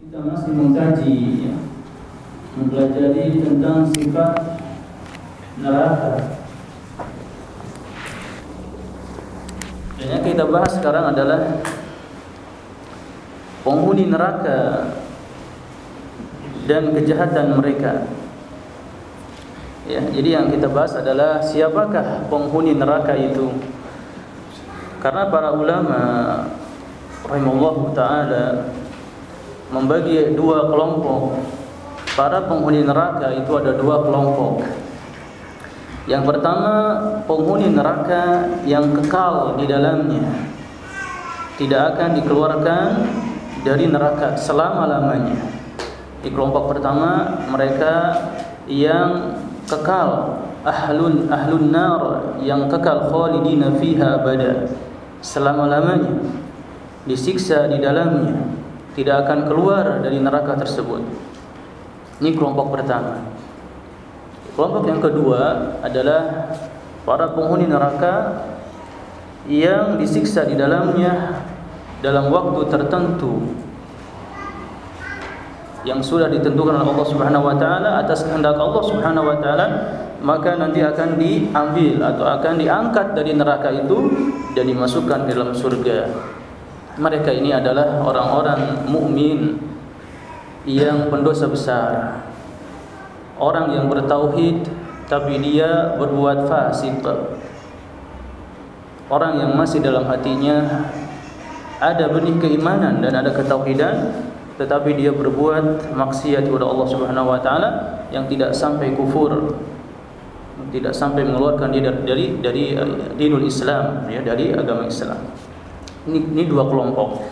Kita masih mengkaji ya, mempelajari tentang sifat neraka. Dan yang kita bahas sekarang adalah penghuni neraka dan kejahatan mereka. Ya, jadi yang kita bahas adalah siapakah penghuni neraka itu? Karena para ulama rahimallahu taala membagi dua kelompok. Para penghuni neraka itu ada dua kelompok. Yang pertama, penghuni neraka yang kekal di dalamnya. Tidak akan dikeluarkan dari neraka selama-lamanya. Di kelompok pertama, mereka yang kekal ahlun ahlun nar yang kekal khalidina fiha abada selama-lamanya disiksa di dalamnya tidak akan keluar dari neraka tersebut. Ini kelompok pertama. Kelompok yang kedua adalah para penghuni neraka yang disiksa di dalamnya dalam waktu tertentu yang sudah ditentukan oleh Allah Subhanahu wa taala atas kehendak Allah Subhanahu wa taala maka nanti akan diambil atau akan diangkat dari neraka itu dan dimasukkan ke dalam surga mereka ini adalah orang-orang mukmin yang pendosa besar. Orang yang bertauhid tapi dia berbuat fasik. Orang yang masih dalam hatinya ada benih keimanan dan ada ketauhidan tetapi dia berbuat maksiat kepada Allah Subhanahu wa taala yang tidak sampai kufur tidak sampai mengeluarkan dia dari dari, dari uh, dinul Islam ya dari agama Islam. Ini, ini dua kelompok.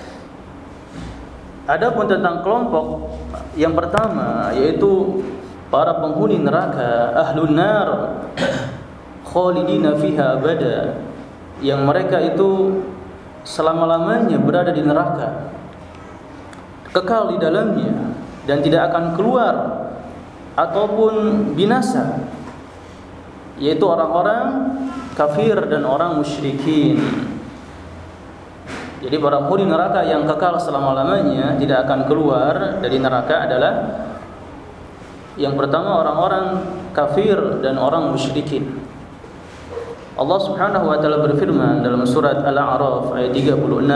Adapun tentang kelompok yang pertama yaitu para penghuni neraka ahlun nar khalidina fiha abada yang mereka itu selama-lamanya berada di neraka kekal di dalamnya dan tidak akan keluar ataupun binasa yaitu orang-orang kafir dan orang musyrikin jadi para penghuni neraka yang kekal selama-lamanya tidak akan keluar dari neraka adalah yang pertama orang-orang kafir dan orang musyrikin. Allah Subhanahu wa taala berfirman dalam surat Al-A'raf ayat 36.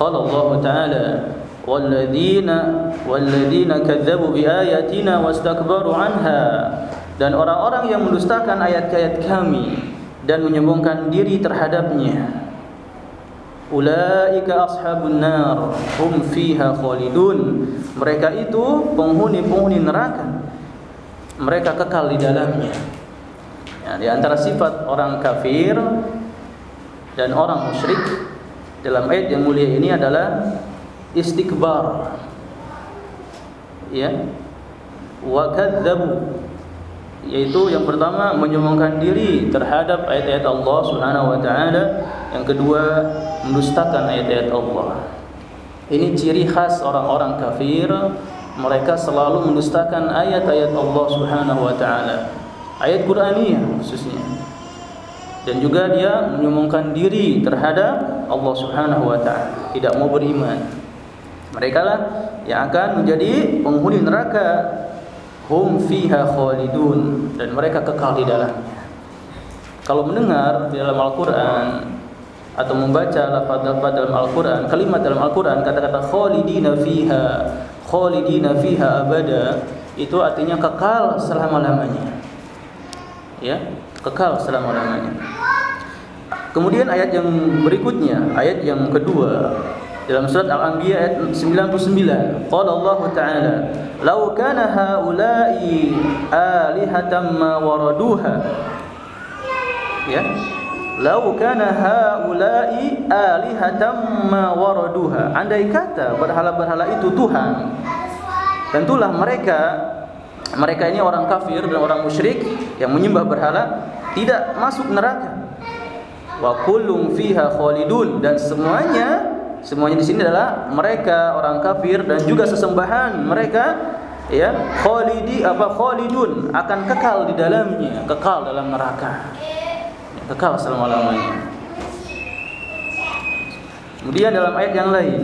Qala Allah Ta'ala walladzina walladzina kadzdzabu biayatina wastakbaru anha dan orang-orang yang mendustakan ayat-ayat kami dan menyombongkan diri terhadapnya Ulaika ashabun nar hum fiha khalidun. Mereka itu penghuni-penghuni neraka. Mereka kekal di dalamnya. Ya, di antara sifat orang kafir dan orang musyrik dalam ayat yang mulia ini adalah istikbar. Ya. Wa kadzabu yaitu yang pertama menyombongkan diri terhadap ayat-ayat Allah Subhanahu wa taala, yang kedua mendustakan ayat-ayat Allah. Ini ciri khas orang-orang kafir, mereka selalu mendustakan ayat-ayat Allah Subhanahu wa taala. Ayat Qur'aniyah khususnya. Dan juga dia menyombongkan diri terhadap Allah Subhanahu wa taala, tidak mau beriman. Mereka lah yang akan menjadi penghuni neraka hum fiha khalidun dan mereka kekal di dalamnya. Kalau mendengar di dalam Al-Qur'an atau membaca lafaz-lafaz dalam Al-Qur'an, kalimat dalam Al-Qur'an kata-kata khalidina fiha, khalidina fiha abada, itu artinya kekal selama-lamanya. Ya, kekal selama-lamanya. Kemudian ayat yang berikutnya, ayat yang kedua dalam surat Al-Anbiya ayat 99 qala Allah taala law kana haula'i alihatan ma waraduha. Ya. Law kana haula'i alihatan ma waraduha. Andai kata berhala-berhala itu Tuhan tentulah mereka mereka ini orang kafir dan orang musyrik yang menyembah berhala tidak masuk neraka. Wa kullum fiha khalidun. Dan semuanya Semuanya di sini adalah mereka orang kafir dan juga sesembahan mereka ya khalidi apa khalidun akan kekal di dalamnya, kekal dalam neraka. Kekal selama-lamanya. Kemudian dalam ayat yang lain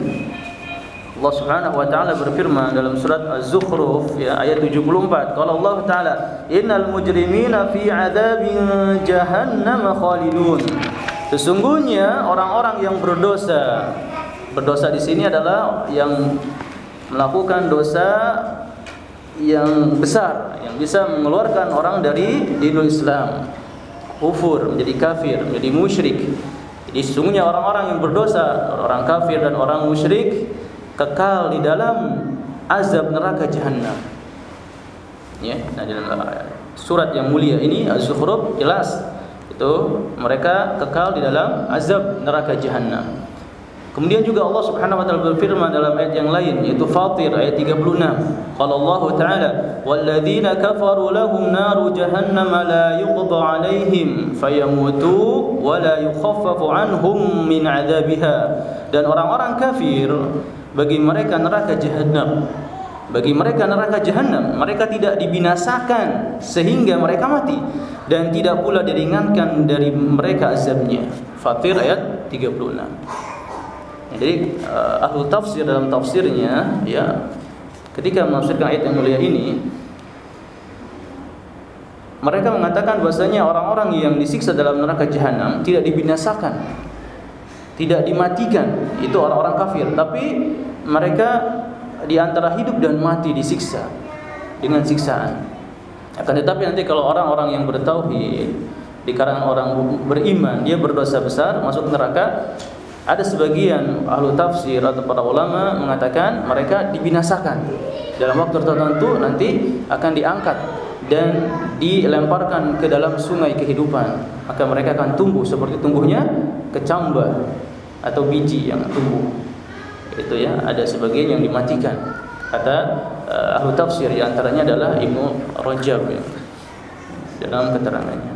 Allah Subhanahu wa taala berfirman dalam surat Az-Zukhruf ya ayat 74 kalau Allah taala innal mujrimina fi adzabin jahannam khalidun sesungguhnya orang-orang yang berdosa berdosa di sini adalah yang melakukan dosa yang besar yang bisa mengeluarkan orang dari dinul Islam kufur menjadi kafir menjadi musyrik jadi sesungguhnya orang-orang yang berdosa orang kafir dan orang musyrik kekal di dalam azab neraka jahanam. Ya, nah dalam uh, surat yang mulia ini Az-Zukhruf jelas itu mereka kekal di dalam azab neraka jahanam. Kemudian juga Allah Subhanahu wa taala berfirman dalam ayat yang lain yaitu Fatir ayat 36. Qala Allah Ta'ala, "Walladzina kafaru lahum naru jahannam la yuqda 'alaihim fayamutu wa la yukhaffafu 'anhum min 'adzabiha." Dan orang-orang kafir bagi mereka neraka jahanam bagi mereka neraka jahanam mereka tidak dibinasakan sehingga mereka mati dan tidak pula diringankan dari mereka azabnya Fatir ayat 36 jadi uh, ahlu tafsir dalam tafsirnya ya ketika menafsirkan ayat yang mulia ini mereka mengatakan bahasanya orang-orang yang disiksa dalam neraka jahanam tidak dibinasakan tidak dimatikan. Itu orang-orang kafir. Tapi mereka di antara hidup dan mati disiksa dengan siksaan. Akan tetapi nanti kalau orang-orang yang bertauhid di kalangan orang beriman dia berdosa besar masuk neraka ada sebagian ahlu tafsir atau para ulama mengatakan mereka dibinasakan. Dalam waktu tertentu nanti akan diangkat dan dilemparkan ke dalam sungai kehidupan. Maka mereka akan tumbuh seperti tumbuhnya kecambah atau biji yang tumbuh. Itu ya ada sebagian yang dimatikan. Kata uh, ahlu tafsir di antaranya adalah Ibnu Rajab ya, dalam keterangannya.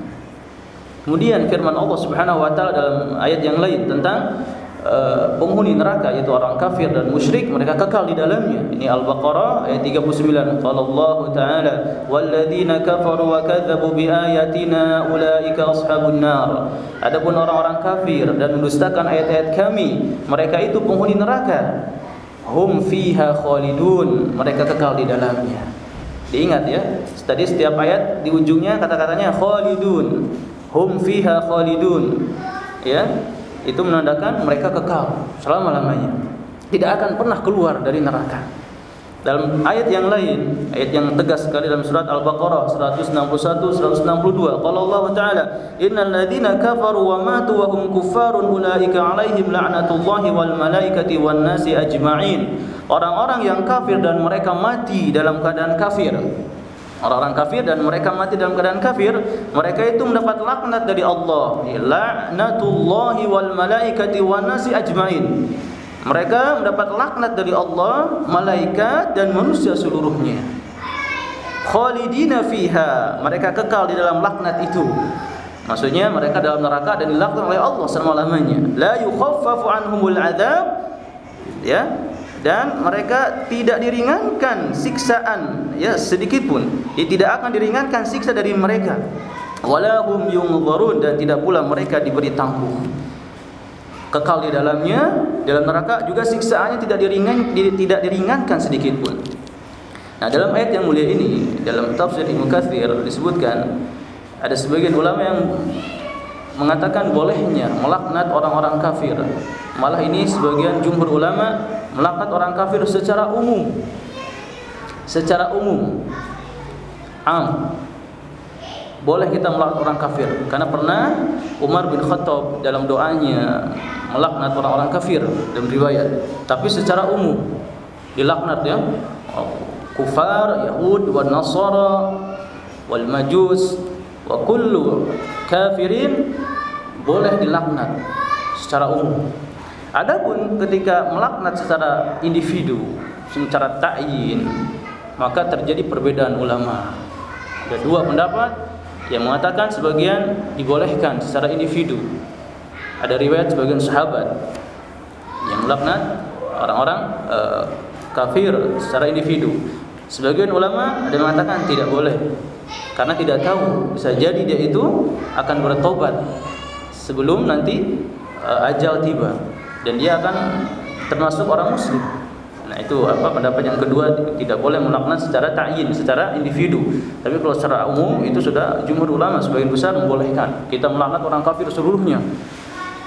Kemudian firman Allah Subhanahu wa taala dalam ayat yang lain tentang Eh, penghuni neraka yaitu orang kafir dan musyrik mereka kekal di dalamnya. Ini al-baqarah ayat 39 qala Allah taala walladzina kafaru wa kadzabu biayatina ulaika ashabun nar. Adapun orang-orang kafir dan mendustakan ayat-ayat kami mereka itu penghuni neraka. Hum fiha khalidun mereka kekal di dalamnya. Diingat ya tadi setiap ayat di ujungnya kata-katanya khalidun. Hum fiha khalidun. Ya itu menandakan mereka kekal selama-lamanya. Tidak akan pernah keluar dari neraka. Dalam ayat yang lain, ayat yang tegas sekali dalam surat Al-Baqarah 161 162, qala Allah Ta'ala, "Innal ladzina kafaru wa matu wa hum kuffarun ulaika 'alaihim la'natullahi wal malaikati wan nasi ajma'in." Orang-orang yang kafir dan mereka mati dalam keadaan kafir, orang-orang kafir dan mereka mati dalam keadaan kafir, mereka itu mendapat laknat dari Allah. Laknatullahi wal malaikati wan nasi ajmain. Mereka mendapat laknat dari Allah, malaikat dan manusia seluruhnya. Khalidina fiha, mereka kekal di dalam laknat itu. Maksudnya mereka dalam neraka dan dilaknat oleh Allah selama-lamanya. La yukhaffafu anhumul adzab. Ya, dan mereka tidak diringankan siksaan. Ya sedikit pun. Dia tidak akan diringankan siksa dari mereka. Walahum yunzarun. Dan tidak pula mereka diberi tangguh kekal di dalamnya dalam neraka juga siksaannya tidak diringan tidak diringankan sedikit pun. Nah dalam ayat yang mulia ini dalam tafsir Ibnu Katsir disebutkan ada sebagian ulama yang mengatakan bolehnya melaknat orang-orang kafir. Malah ini sebagian jumhur ulama melaknat orang kafir secara umum. Secara umum. Am. Boleh kita melaknat orang kafir? Karena pernah Umar bin Khattab dalam doanya melaknat orang-orang kafir dalam riwayat. Tapi secara umum dilaknat ya. Kufar yahud wa nasara wal majus wa kullu kafirin boleh dilaknat secara umum Adapun ketika melaknat secara individu, secara ta'yin, maka terjadi perbedaan ulama. Ada dua pendapat yang mengatakan sebagian dibolehkan secara individu. Ada riwayat sebagian sahabat yang melaknat orang-orang uh, kafir secara individu. Sebagian ulama ada yang mengatakan tidak boleh karena tidak tahu bisa jadi dia itu akan bertobat sebelum nanti uh, ajal tiba dan dia akan termasuk orang muslim. Nah, itu apa pendapat yang kedua tidak boleh melaknat secara ta'yin, secara individu. Tapi kalau secara umum itu sudah jumhur ulama sebagian besar membolehkan. Kita melaknat orang kafir seluruhnya.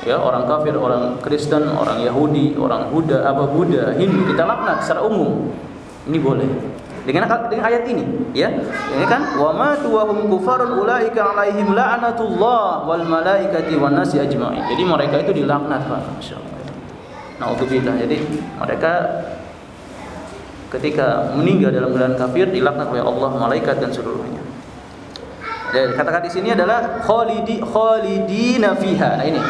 Ya, orang kafir, orang Kristen, orang Yahudi, orang Buddha, apa Buddha, Hindu kita laknat secara umum. Ini boleh. Dengan dengan ayat ini, ya. Ini kan wa ma tuwahum kufarun ulaika alaihim la'natullah wal malaikati wan nasi ajma'in. Jadi mereka itu dilaknat, Pak. Masyaallah. Nauzubillah. Jadi mereka ketika meninggal dalam keadaan kafir dilaknat oleh Allah, malaikat dan seluruhnya. Dan kata-kata di sini adalah khalidi khalidina fiha. Nah ini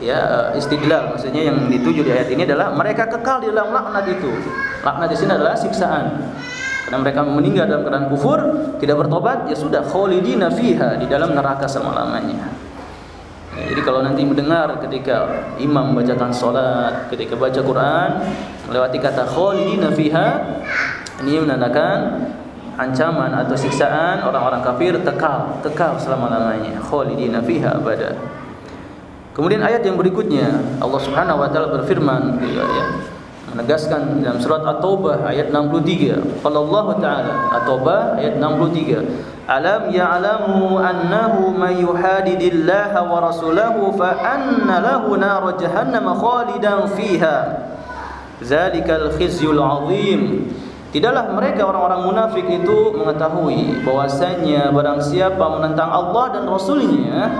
ya istidlal maksudnya yang dituju di ayat ini adalah mereka kekal di dalam laknat itu. Laknat di sini adalah siksaan. Karena mereka meninggal dalam keadaan kufur, tidak bertobat, ya sudah khalidina fiha di dalam neraka selama-lamanya. Ya, jadi kalau nanti mendengar ketika imam membacakan salat, ketika baca Quran melewati kata khalidina fiha, ini menandakan ancaman atau siksaan orang-orang kafir tekal, kekal selama-lamanya. Khalidina fiha abada. Kemudian ayat yang berikutnya Allah Subhanahu wa taala berfirman ya menegaskan dalam surat At-Taubah ayat 63. Qala Allah Ta'ala At-Taubah ayat 63. Alam ya'lamu annahu may yuhadidillaha wa rasulahu fa anna lahu nar jahannam khalidan fiha. Zalikal khizyul azim. Tidaklah mereka orang-orang munafik itu mengetahui bahwasanya barang siapa menentang Allah dan Rasulnya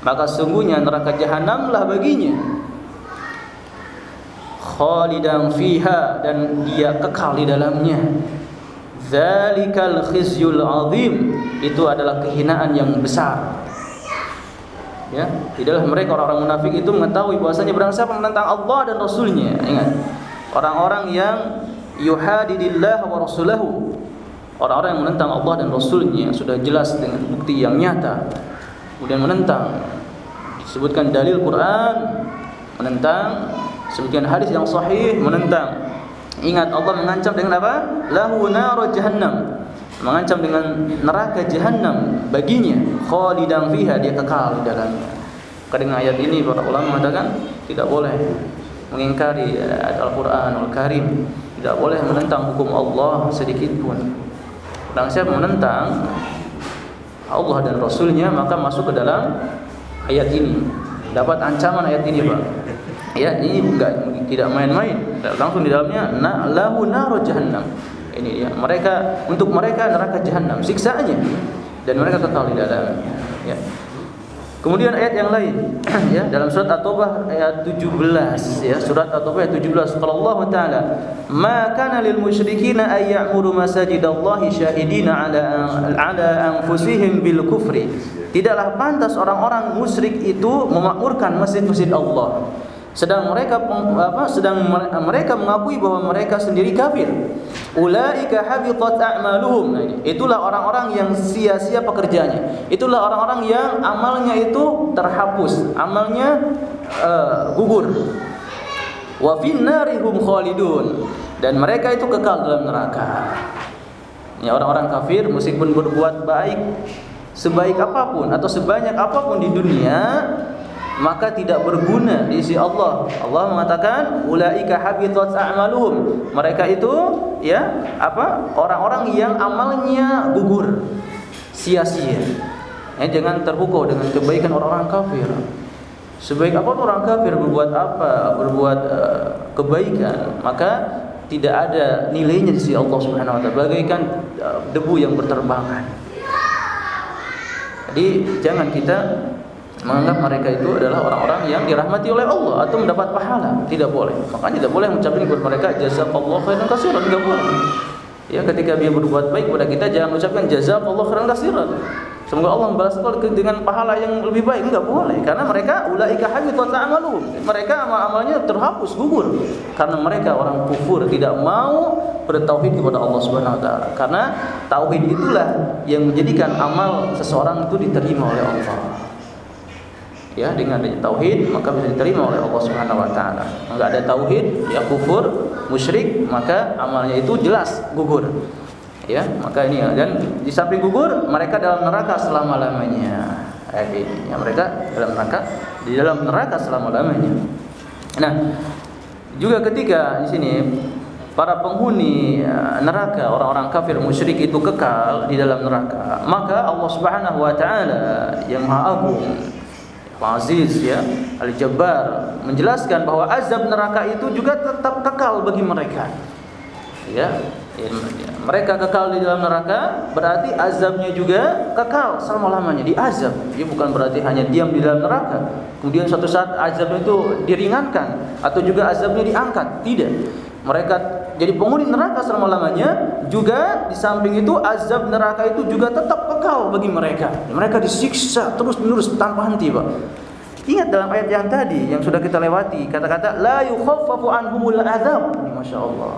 maka sungguhnya neraka jahanamlah baginya khalidan fiha dan dia kekal di dalamnya Zalikal khizyul azim itu adalah kehinaan yang besar. Ya, tidaklah mereka orang-orang munafik itu mengetahui bahwasanya barang siapa menentang Allah dan Rasulnya. Ingat, orang-orang yang yuhadidillah wa rasulahu. Orang-orang yang menentang Allah dan Rasulnya sudah jelas dengan bukti yang nyata. Kemudian menentang disebutkan dalil Quran, menentang sebutkan hadis yang sahih, menentang Ingat Allah mengancam dengan apa? Lahu nar jahannam. Mengancam dengan neraka jahannam baginya khalidan fiha dia kekal di dalamnya. Karena ayat ini para ulama mengatakan tidak boleh mengingkari ayat Al-Qur'an Al-Karim, tidak boleh menentang hukum Allah sedikit pun. Dan siapa menentang Allah dan Rasulnya maka masuk ke dalam ayat ini. Dapat ancaman ayat ini, Pak. Ya, ini enggak tidak main-main. Langsung di dalamnya na lahu naru jahannam. Ini dia. Mereka untuk mereka neraka jahannam, siksaannya dan mereka kekal di dalamnya. Ya. Kemudian ayat yang lain ya dalam surat At-Taubah ayat 17 ya surat At-Taubah ayat 17 kalau Allah taala ma kana lil musyrikin ay masajidallahi syahidina ala ala anfusihim bil kufri tidaklah pantas orang-orang musyrik itu memakmurkan masjid-masjid Allah sedang mereka apa sedang mereka mengakui bahwa mereka sendiri kafir. Ulaika habitat a'maluhum. Nah, itulah orang-orang yang sia-sia pekerjaannya. Itulah orang-orang yang amalnya itu terhapus. Amalnya uh, gugur. Wa finnarihum khalidun. Dan mereka itu kekal dalam neraka. Ya orang-orang kafir meskipun berbuat baik sebaik apa pun atau sebanyak apa pun di dunia maka tidak berguna di sisi Allah. Allah mengatakan ulaika habitat a'maluhum. Mereka itu ya apa? Orang-orang yang amalnya gugur, sia-sia. Ya, jangan terpukau dengan kebaikan orang-orang kafir. Sebaik apa orang kafir berbuat apa, berbuat uh, kebaikan, maka tidak ada nilainya di sisi Allah Subhanahu wa taala bagaikan uh, debu yang berterbangan. Jadi jangan kita menganggap mereka itu adalah orang-orang yang dirahmati oleh Allah atau mendapat pahala. Tidak boleh. Makanya tidak boleh mengucapkan kepada mereka jazakallahu khairan katsiran, tidak boleh. Ya, ketika dia berbuat baik kepada kita jangan ucapkan jazakallahu khairan katsiran. Semoga Allah membalas dengan pahala yang lebih baik. Enggak boleh karena mereka ulaika habitat a'maluhum. Mereka amal-amalnya terhapus, gugur karena mereka orang kufur tidak mau bertauhid kepada Allah Subhanahu wa taala. Karena tauhid itulah yang menjadikan amal seseorang itu diterima oleh Allah ya dengan adanya tauhid maka bisa diterima oleh Allah Subhanahu wa taala. Enggak ada tauhid ya kufur, musyrik, maka amalnya itu jelas gugur. Ya, maka ini dan di samping gugur mereka dalam neraka selama-lamanya. Ya mereka dalam neraka di dalam neraka selama-lamanya. Nah, juga ketika di sini para penghuni uh, neraka orang-orang kafir musyrik itu kekal di dalam neraka maka Allah Subhanahu wa taala yang Maha Agung Aziz ya Al-Jabbar menjelaskan bahwa azab neraka itu juga tetap kekal bagi mereka. Ya mereka kekal di dalam neraka berarti azabnya juga kekal selama-lamanya. Di azab dia bukan berarti hanya diam di dalam neraka. Kemudian suatu saat azabnya itu diringankan atau juga azabnya diangkat. Tidak mereka jadi penghuni neraka selama-lamanya juga di samping itu azab neraka itu juga tetap kekal bagi mereka mereka disiksa terus-menerus tanpa henti Pak Ingat dalam ayat yang tadi yang sudah kita lewati kata-kata la yukhaffafu anhumul adzab. Masya Allah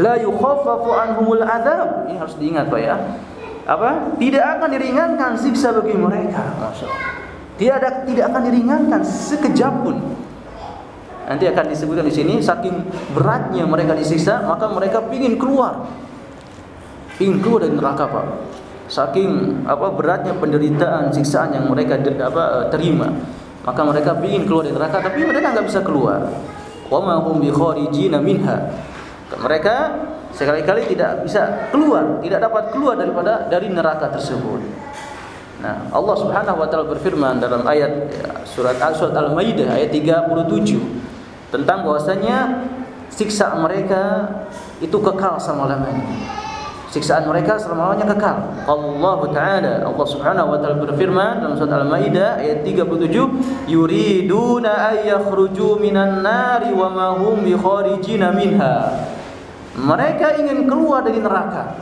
la yukhaffafu anhumul adzab. Ini harus diingat Pak ya. Apa? Tidak akan diringankan siksa bagi mereka. Masyaallah. Tidak tidak akan diringankan sekejap pun. Nanti akan disebutkan di sini saking beratnya mereka disiksa, maka mereka ingin keluar. Ingin keluar dari neraka, Pak. Saking apa beratnya penderitaan, siksaan yang mereka apa terima, maka mereka ingin keluar dari neraka tapi mereka nggak bisa keluar. Wa ma hum bi kharijina minha mereka sekali-kali tidak bisa keluar, tidak dapat keluar daripada dari neraka tersebut. Nah, Allah Subhanahu wa taala berfirman dalam ayat ya, surat Al-Maidah ayat 37 tentang bahwasanya siksa mereka itu kekal selama-lamanya. Siksaan mereka selama-lamanya kekal. Allah Taala Allah Subhanahu wa taala berfirman dalam surat Al-Maidah ayat 37, "Yuriduna ay yakhruju minan nari wa ma hum bi kharijina minha." Mereka ingin keluar dari neraka.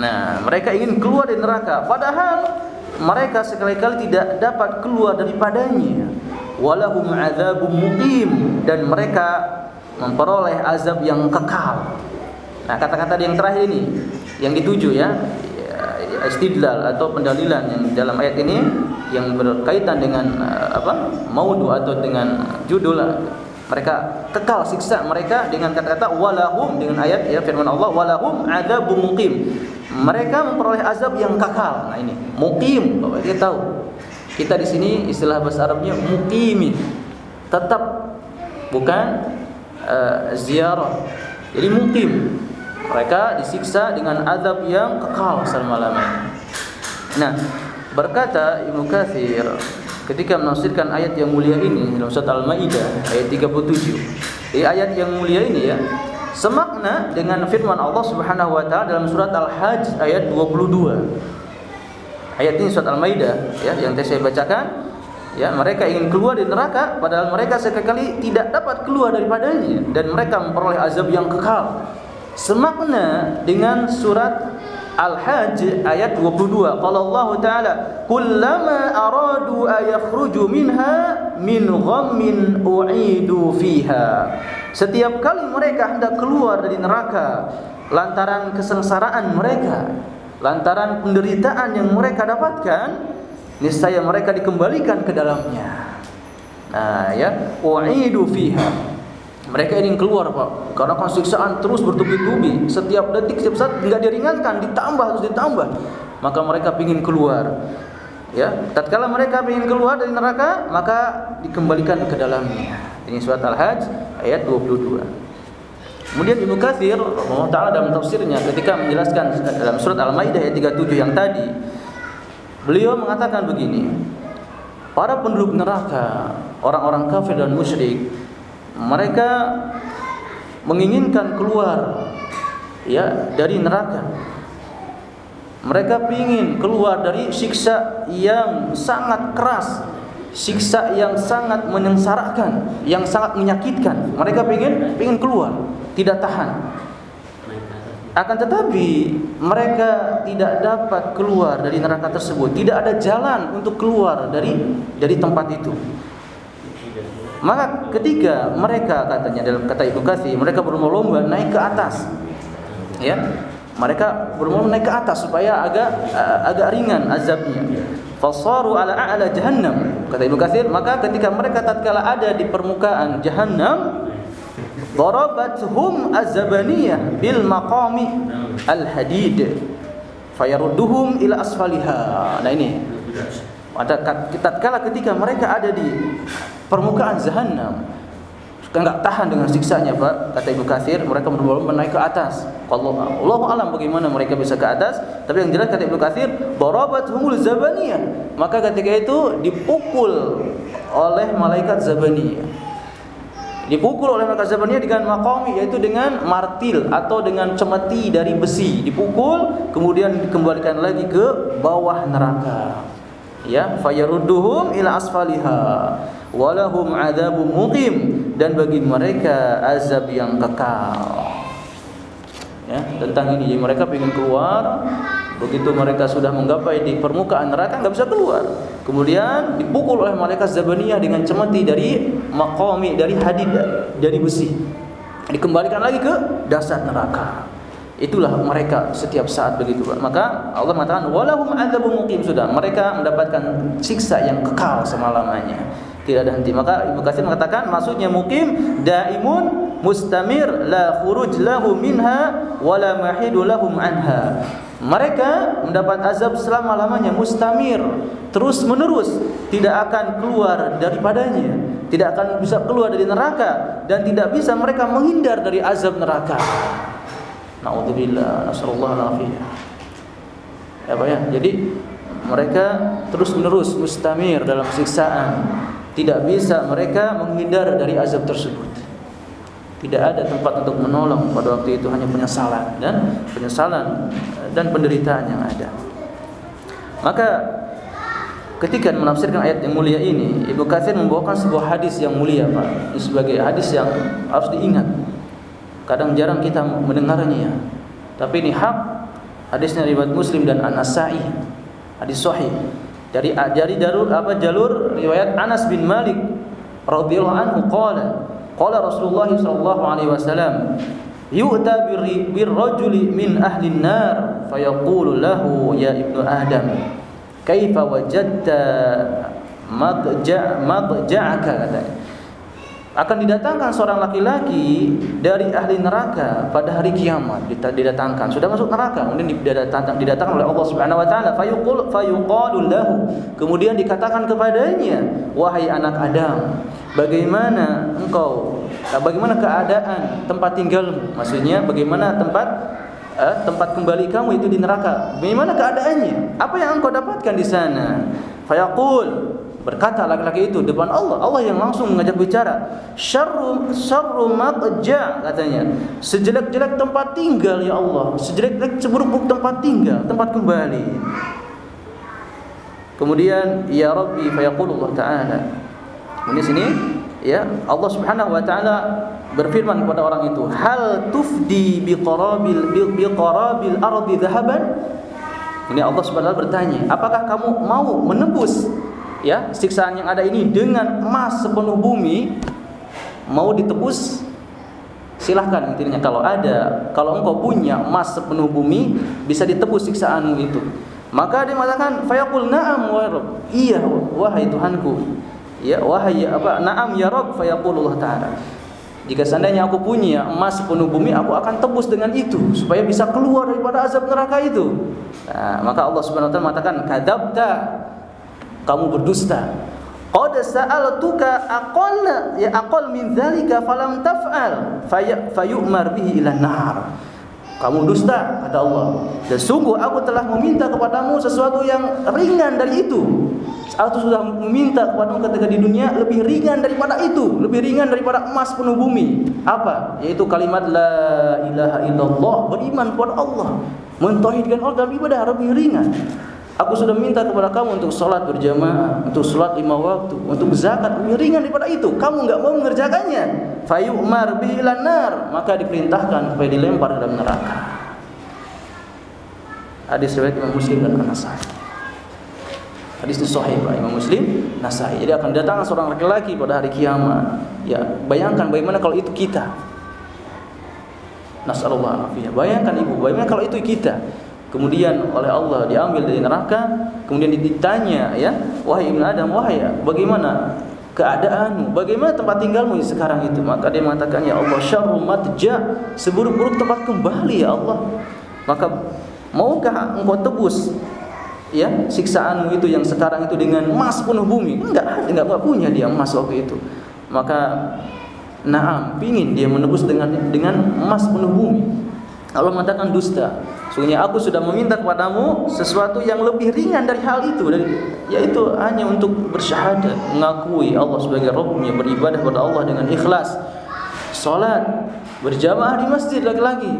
Nah, mereka ingin keluar dari neraka, padahal mereka sekali-kali tidak dapat keluar daripadanya. Walahum adzabum muqim dan mereka memperoleh azab yang kekal. Nah, kata-kata yang terakhir ini yang dituju ya, istidlal atau pendalilan yang dalam ayat ini yang berkaitan dengan eh, apa? maudu atau dengan judul mereka kekal siksa mereka dengan kata-kata walahum dengan ayat ya firman Allah walahum adzabun muqim mereka memperoleh azab yang kekal nah ini muqim Bapak dia tahu kita di sini istilah bahasa Arabnya muqimin tetap bukan uh, ziarah jadi muqim mereka disiksa dengan azab yang kekal selama-lamanya nah berkata Ibnu Katsir ketika menafsirkan ayat yang mulia ini dalam surat Al-Maidah ayat 37. Di ayat yang mulia ini ya, semakna dengan firman Allah Subhanahu wa taala dalam surat Al-Hajj ayat 22. Ayat ini surat Al-Maidah ya yang tadi saya bacakan. Ya mereka ingin keluar dari neraka padahal mereka sekali tidak dapat keluar daripadanya. Dan mereka memperoleh azab yang kekal. Semakna dengan surat Al-Hajj ayat 22 qala Allah taala kullama aradu ayakhruju minha min ghammin u'idu fiha. Setiap kali mereka hendak keluar dari neraka lantaran kesengsaraan mereka lantaran penderitaan yang mereka dapatkan niscaya mereka dikembalikan ke dalamnya. Nah ya u'idu fiha. Mereka ingin keluar Pak. Karena siksaan terus bertubi-tubi. Setiap detik, setiap saat tidak diringankan Ditambah, terus ditambah. Maka mereka ingin keluar. Ya, tatkala mereka ingin keluar dari neraka, maka dikembalikan ke dalamnya. Ini surat Al-Hajj ayat 22. Kemudian Ibnu Katsir Allah taala dalam tafsirnya ketika menjelaskan dalam surat Al-Maidah ayat 37 yang tadi, beliau mengatakan begini, para penduduk neraka, orang-orang kafir dan musyrik mereka menginginkan keluar ya dari neraka. Mereka ingin keluar dari siksa yang sangat keras siksa yang sangat menyengsarakan yang sangat menyakitkan. Mereka ingin ingin keluar tidak tahan akan tetapi mereka tidak dapat keluar dari neraka tersebut tidak ada jalan untuk keluar dari dari tempat itu maka ketika mereka katanya dalam kata Ibnu Katsir, mereka berlomba-lomba naik ke atas. Ya. Mereka berlomba naik ke atas supaya agak uh, agak ringan azabnya. Fasaru ala a'la jahannam. Kata Ibnu Katsir, maka ketika mereka tatkala ada di permukaan jahannam, darabathum azabaniyah bil maqami al hadid fayarudduhum ila asfaliha. Nah ini. Pada tatkala ketika mereka ada di permukaan jahanam enggak tahan dengan siksanya Pak kata Ibnu Katsir mereka berlomba naik ke atas. Allah Allah alam bagaimana mereka bisa ke atas. Tapi yang jelas kata Ibnu Katsir darabat humul zabaniyah. Maka ketika itu dipukul oleh malaikat zabaniyah dipukul oleh malaikat zabaniyah dengan maqami yaitu dengan martil atau dengan cemeti dari besi dipukul kemudian dikembalikan lagi ke bawah neraka ya fayarudduhum ila asfaliha walahum adzabun muqim dan bagi mereka azab yang kekal. Ya, tentang ini jadi mereka ingin keluar, begitu mereka sudah menggapai di permukaan neraka enggak bisa keluar. Kemudian dipukul oleh malaikat Zabaniyah dengan cemeti dari maqami dari hadid dari besi. Dikembalikan lagi ke dasar neraka. Itulah mereka setiap saat begitu. Maka Allah mengatakan walahum adzabun muqim sudah. Mereka mendapatkan siksa yang kekal selama-lamanya tidak ada henti. Maka Ibnu Katsir mengatakan maksudnya mukim daimun mustamir la khuruj lahu minha wala mahidu lahum anha. Mereka mendapat azab selama-lamanya mustamir, terus menerus, tidak akan keluar daripadanya, tidak akan bisa keluar dari neraka dan tidak bisa mereka menghindar dari azab neraka. Nauzubillah, nasallallahu alaihi Apa ya? Jadi mereka terus menerus mustamir dalam siksaan tidak bisa mereka menghindar dari azab tersebut. Tidak ada tempat untuk menolong pada waktu itu hanya penyesalan dan penyesalan dan penderitaan yang ada. Maka ketika menafsirkan ayat yang mulia ini, Ibnu Katsir membawakan sebuah hadis yang mulia, Pak. Sebagai hadis yang harus diingat. Kadang jarang kita mendengarnya. Tapi ini hak hadisnya riwayat Muslim dan An-Nasa'i. Hadis sahih dari dari jalur apa jalur riwayat Anas bin Malik radhiyallahu anhu qala qala Rasulullah sallallahu alaihi wasallam yu'ta bir rajuli min ahli an-nar fayaqulu lahu ya ibnu adam kaifa wajadta madja madja'aka katanya akan didatangkan seorang laki-laki dari ahli neraka pada hari kiamat didatangkan. Sudah masuk neraka kemudian didatangkan didatangkan oleh Allah Subhanahu wa taala. Fayuqul fayuqalu lahu. Kemudian dikatakan kepadanya wahai anak Adam bagaimana engkau bagaimana keadaan tempat tinggalmu? Maksudnya bagaimana tempat eh, tempat kembali kamu itu di neraka? Bagaimana keadaannya? Apa yang engkau dapatkan di sana? Fayaqul Berkata laki-laki itu depan Allah, Allah yang langsung mengajak bicara. Syarru syarru matja katanya. Sejelek-jelek tempat tinggal ya Allah, sejelek-jelek seburuk-buruk tempat tinggal, tempat kembali. Kemudian ya Rabbi fayaqulullah taala. Ini sini ya Allah Subhanahu wa taala berfirman kepada orang itu, "Hal tufdi biqarabil biqarabil ardi dhahaban?" Ini Allah Subhanahu wa taala bertanya, "Apakah kamu mau menebus ya siksaan yang ada ini dengan emas sepenuh bumi mau ditebus silahkan intinya. Kalau ada kalau engkau punya emas sepenuh bumi bisa ditebus siksaanmu itu. Maka dia mengatakan fayaqul na'am wa rabb. Iya wahai Tuhanku. Ya wahai apa? Na'am ya rabb fayaqulullah taala. Jika seandainya aku punya emas sepenuh bumi aku akan tebus dengan itu supaya bisa keluar daripada azab neraka itu. Nah, maka Allah Subhanahu wa taala mengatakan kadzabta kamu berdusta. Qad sa'altuka aqalla ya aqall min dzalika falam taf'al fayu'mar bihi ila nar. Kamu dusta kata Allah. Dan sungguh aku telah meminta kepadamu sesuatu yang ringan dari itu. Aku sudah meminta kepadamu ketika di dunia lebih ringan daripada itu, lebih ringan daripada emas penuh bumi. Apa? Yaitu kalimat la ilaha illallah, beriman kepada Allah, mentauhidkan Allah dalam ibadah lebih ringan. Aku sudah minta kepada kamu untuk sholat berjamaah, untuk sholat lima waktu, untuk zakat lebih ringan daripada itu. Kamu enggak mau mengerjakannya. Fayu'mar bihilanar maka diperintahkan supaya dilempar dalam neraka. Hadis riwayat Imam Muslim dan An-Nasai. Hadis itu sahih Pak Imam Muslim, Nasai. Jadi akan datang seorang laki-laki pada hari kiamat. Ya, bayangkan bagaimana kalau itu kita. Nasallallahu alaihi Bayangkan ibu, bagaimana kalau itu kita kemudian oleh Allah diambil dari neraka kemudian ditanya ya wahai ibnu adam wahai bagaimana keadaanmu? Bagaimana tempat tinggalmu sekarang itu? Maka dia mengatakan ya Allah syarru matja seburuk-buruk tempat kembali ya Allah. Maka maukah engkau tebus ya siksaanmu itu yang sekarang itu dengan emas penuh bumi? Enggak enggak, enggak punya dia emas waktu itu. Maka Naam, pingin dia menebus dengan dengan emas penuh bumi. Allah mengatakan dusta. Sungguhnya aku sudah meminta kepadamu sesuatu yang lebih ringan dari hal itu dari yaitu hanya untuk bersyahadat, mengakui Allah sebagai Rabbnya, beribadah kepada Allah dengan ikhlas. Salat berjamaah di masjid lagi-lagi.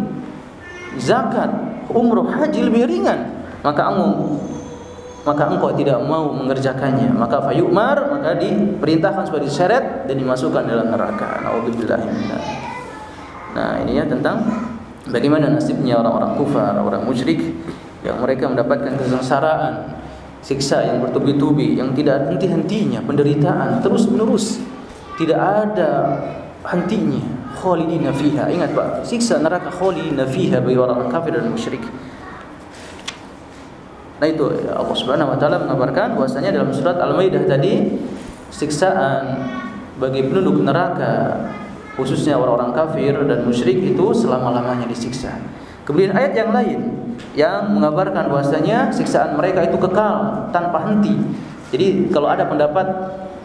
Zakat, umroh, haji lebih ringan. Maka engkau maka engkau tidak mau mengerjakannya, maka fayumar maka diperintahkan sebagai syarat dan dimasukkan dalam neraka. Nauzubillah Nah, ini ya tentang bagaimana nasibnya orang-orang kufar, orang musyrik yang mereka mendapatkan kesengsaraan, siksa yang bertubi-tubi, yang tidak henti-hentinya, penderitaan terus-menerus. Tidak ada hentinya. Khalidina fiha. Ingat Pak, siksa neraka khalidina fiha bagi orang kafir dan musyrik. Nah itu Allah Subhanahu wa taala mengabarkan bahwasanya dalam surat Al-Maidah tadi siksaan bagi penduduk neraka khususnya orang-orang kafir dan musyrik itu selama-lamanya disiksa. Kemudian ayat yang lain yang mengabarkan bahwasanya siksaan mereka itu kekal tanpa henti. Jadi kalau ada pendapat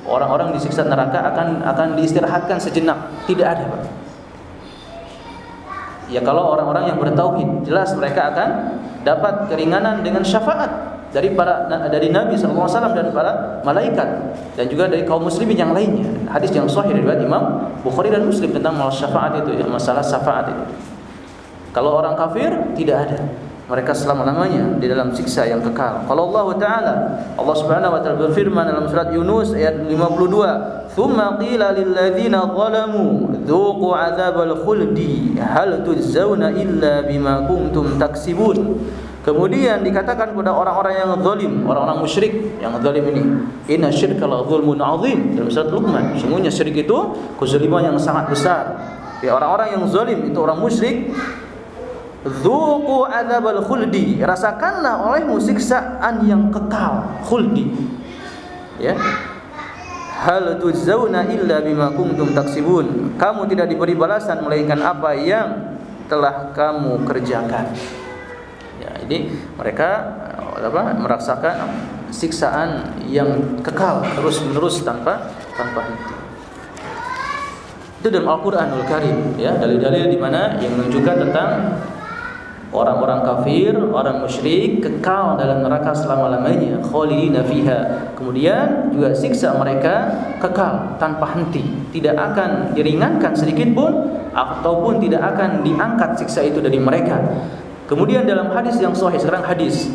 orang-orang disiksa neraka akan akan diistirahatkan sejenak, tidak ada, Pak. Ya kalau orang-orang yang bertauhid jelas mereka akan dapat keringanan dengan syafaat dari para dari Nabi SAW dan para malaikat dan juga dari kaum muslimin yang lainnya. Hadis yang sahih dari Imam Bukhari dan Muslim tentang masalah syafaat itu, ya, masalah syafaat itu. Kalau orang kafir tidak ada. Mereka selama-lamanya di dalam siksa yang kekal. Kalau Allah Taala, Allah Subhanahu wa taala berfirman dalam surat Yunus ayat 52, "Tsumma qila lil ladzina zalamu dzuqu 'adzabal khuldi hal tujzauna illa bima kuntum taksibun." Kemudian dikatakan kepada orang-orang yang zalim, orang-orang musyrik yang zalim ini, "Inna syirka la zulmun 'adzim." Dalam surat Luqman, sungguhnya syirik itu kezaliman yang sangat besar. Ya orang-orang yang zalim itu orang musyrik Zuqu adzabal khuldi. Rasakanlah olehmu siksaan yang kekal, khuldi. Ya. Hal tujzauna illa bima kuntum taksibun. Kamu tidak diberi balasan melainkan apa yang telah kamu kerjakan. Ya, ini mereka apa merasakan siksaan yang kekal terus-menerus tanpa tanpa henti. Itu dalam Al-Qur'anul Karim ya, dalil-dalil di mana yang menunjukkan tentang orang-orang kafir, orang musyrik kekal dalam neraka selama-lamanya, khalidina fiha. Kemudian juga siksa mereka kekal tanpa henti, tidak akan diringankan sedikit pun ataupun tidak akan diangkat siksa itu dari mereka. Kemudian dalam hadis yang sahih sekarang hadis.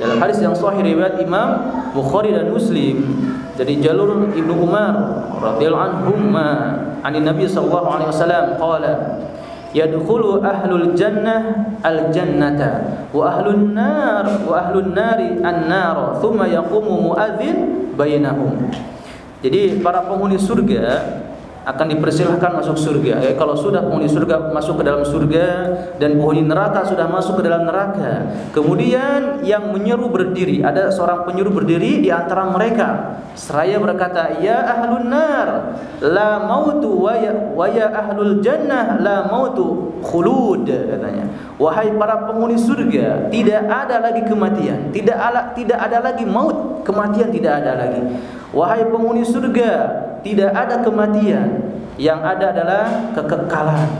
Dalam hadis yang sahih riwayat Imam Bukhari dan Muslim. Dari jalur Ibnu Umar radhiyallahu anhu an Nabi sallallahu alaihi wasallam qala yadkhulu ahlul jannah al jannata wa ahlun nar wa ahlun nari an nar thumma yaqumu muadzin bainahum. Jadi para penghuni surga akan dipersilahkan masuk surga. Ya, kalau sudah penghuni surga masuk ke dalam surga dan penghuni neraka sudah masuk ke dalam neraka. Kemudian yang menyeru berdiri, ada seorang penyeru berdiri di antara mereka. Seraya berkata, "Ya ahlun nar, la mautu wa ya, wa ya ahlul jannah la mautu khulud." katanya. Wahai para penghuni surga, tidak ada lagi kematian, tidak ada tidak ada lagi maut, kematian tidak ada lagi. Wahai penghuni surga, tidak ada kematian. Yang ada adalah kekekalan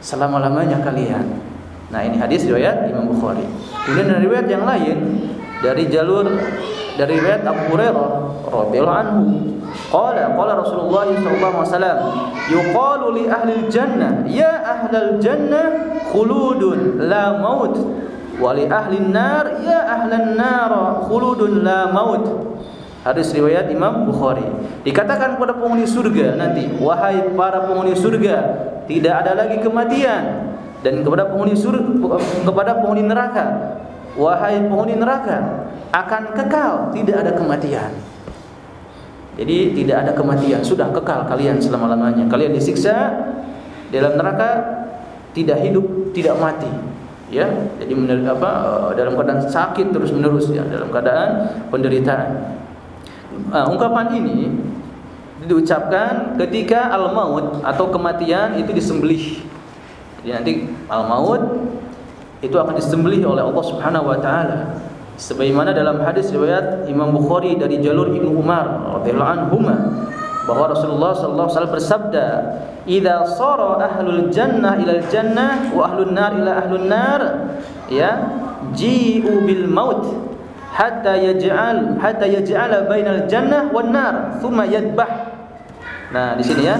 selama-lamanya kalian. Nah, ini hadis riwayat Imam Bukhari. Kemudian dari riwayat yang lain dari jalur dari riwayat Abu Hurairah radhiyallahu anhu qala qala Rasulullah sallallahu alaihi wasallam yuqalu li ahli jannah ya ahlal jannah khuludun la maut wa li ahli nar ya ahlan nar khuludun la maut Hadis riwayat Imam Bukhari. Dikatakan kepada penghuni surga nanti, wahai para penghuni surga, tidak ada lagi kematian. Dan kepada penghuni surga, kepada penghuni neraka, wahai penghuni neraka, akan kekal, tidak ada kematian. Jadi tidak ada kematian, sudah kekal kalian selama-lamanya. Kalian disiksa dalam neraka tidak hidup, tidak mati. Ya, jadi apa dalam keadaan sakit terus menerus ya, dalam keadaan penderitaan uh, ungkapan ini diucapkan ketika al-maut atau kematian itu disembelih. Jadi nanti al-maut itu akan disembelih oleh Allah Subhanahu wa taala. Sebagaimana dalam hadis riwayat Imam Bukhari dari jalur Ibnu Umar radhiyallahu anhu bahwa Rasulullah sallallahu alaihi bersabda, "Idza sara ahlul jannah ila jannah wa ahlun nar ila ahlun nar, ya, ji'u bil maut hatta yaj'al hatta yaj'ala bainal jannah wan nar, thumma yadbah." Nah, di sini ya.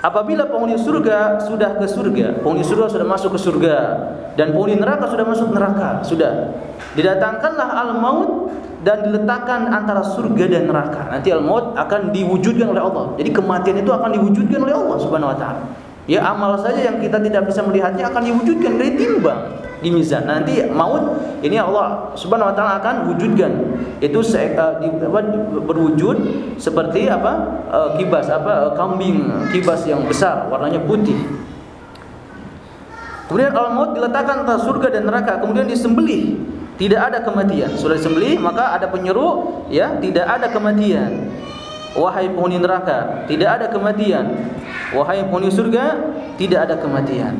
Apabila penghuni surga sudah ke surga, penghuni surga sudah masuk ke surga dan penghuni neraka sudah masuk neraka, sudah didatangkanlah al-maut dan diletakkan antara surga dan neraka. Nanti al-maut akan diwujudkan oleh Allah. Jadi kematian itu akan diwujudkan oleh Allah Subhanahu wa taala. Ya amal saja yang kita tidak bisa melihatnya akan diwujudkan dari timbang di mizan. Nanti maut ini Allah Subhanahu wa taala akan wujudkan. Itu se, uh, di, apa, berwujud seperti apa? Uh, kibas apa? Uh, kambing kibas yang besar warnanya putih. Kemudian al-maut diletakkan antara surga dan neraka, kemudian disembelih tidak ada kematian. Sudah disembelih, maka ada penyeru, ya, tidak ada kematian. Wahai penghuni neraka, tidak ada kematian. Wahai penghuni surga, tidak ada kematian.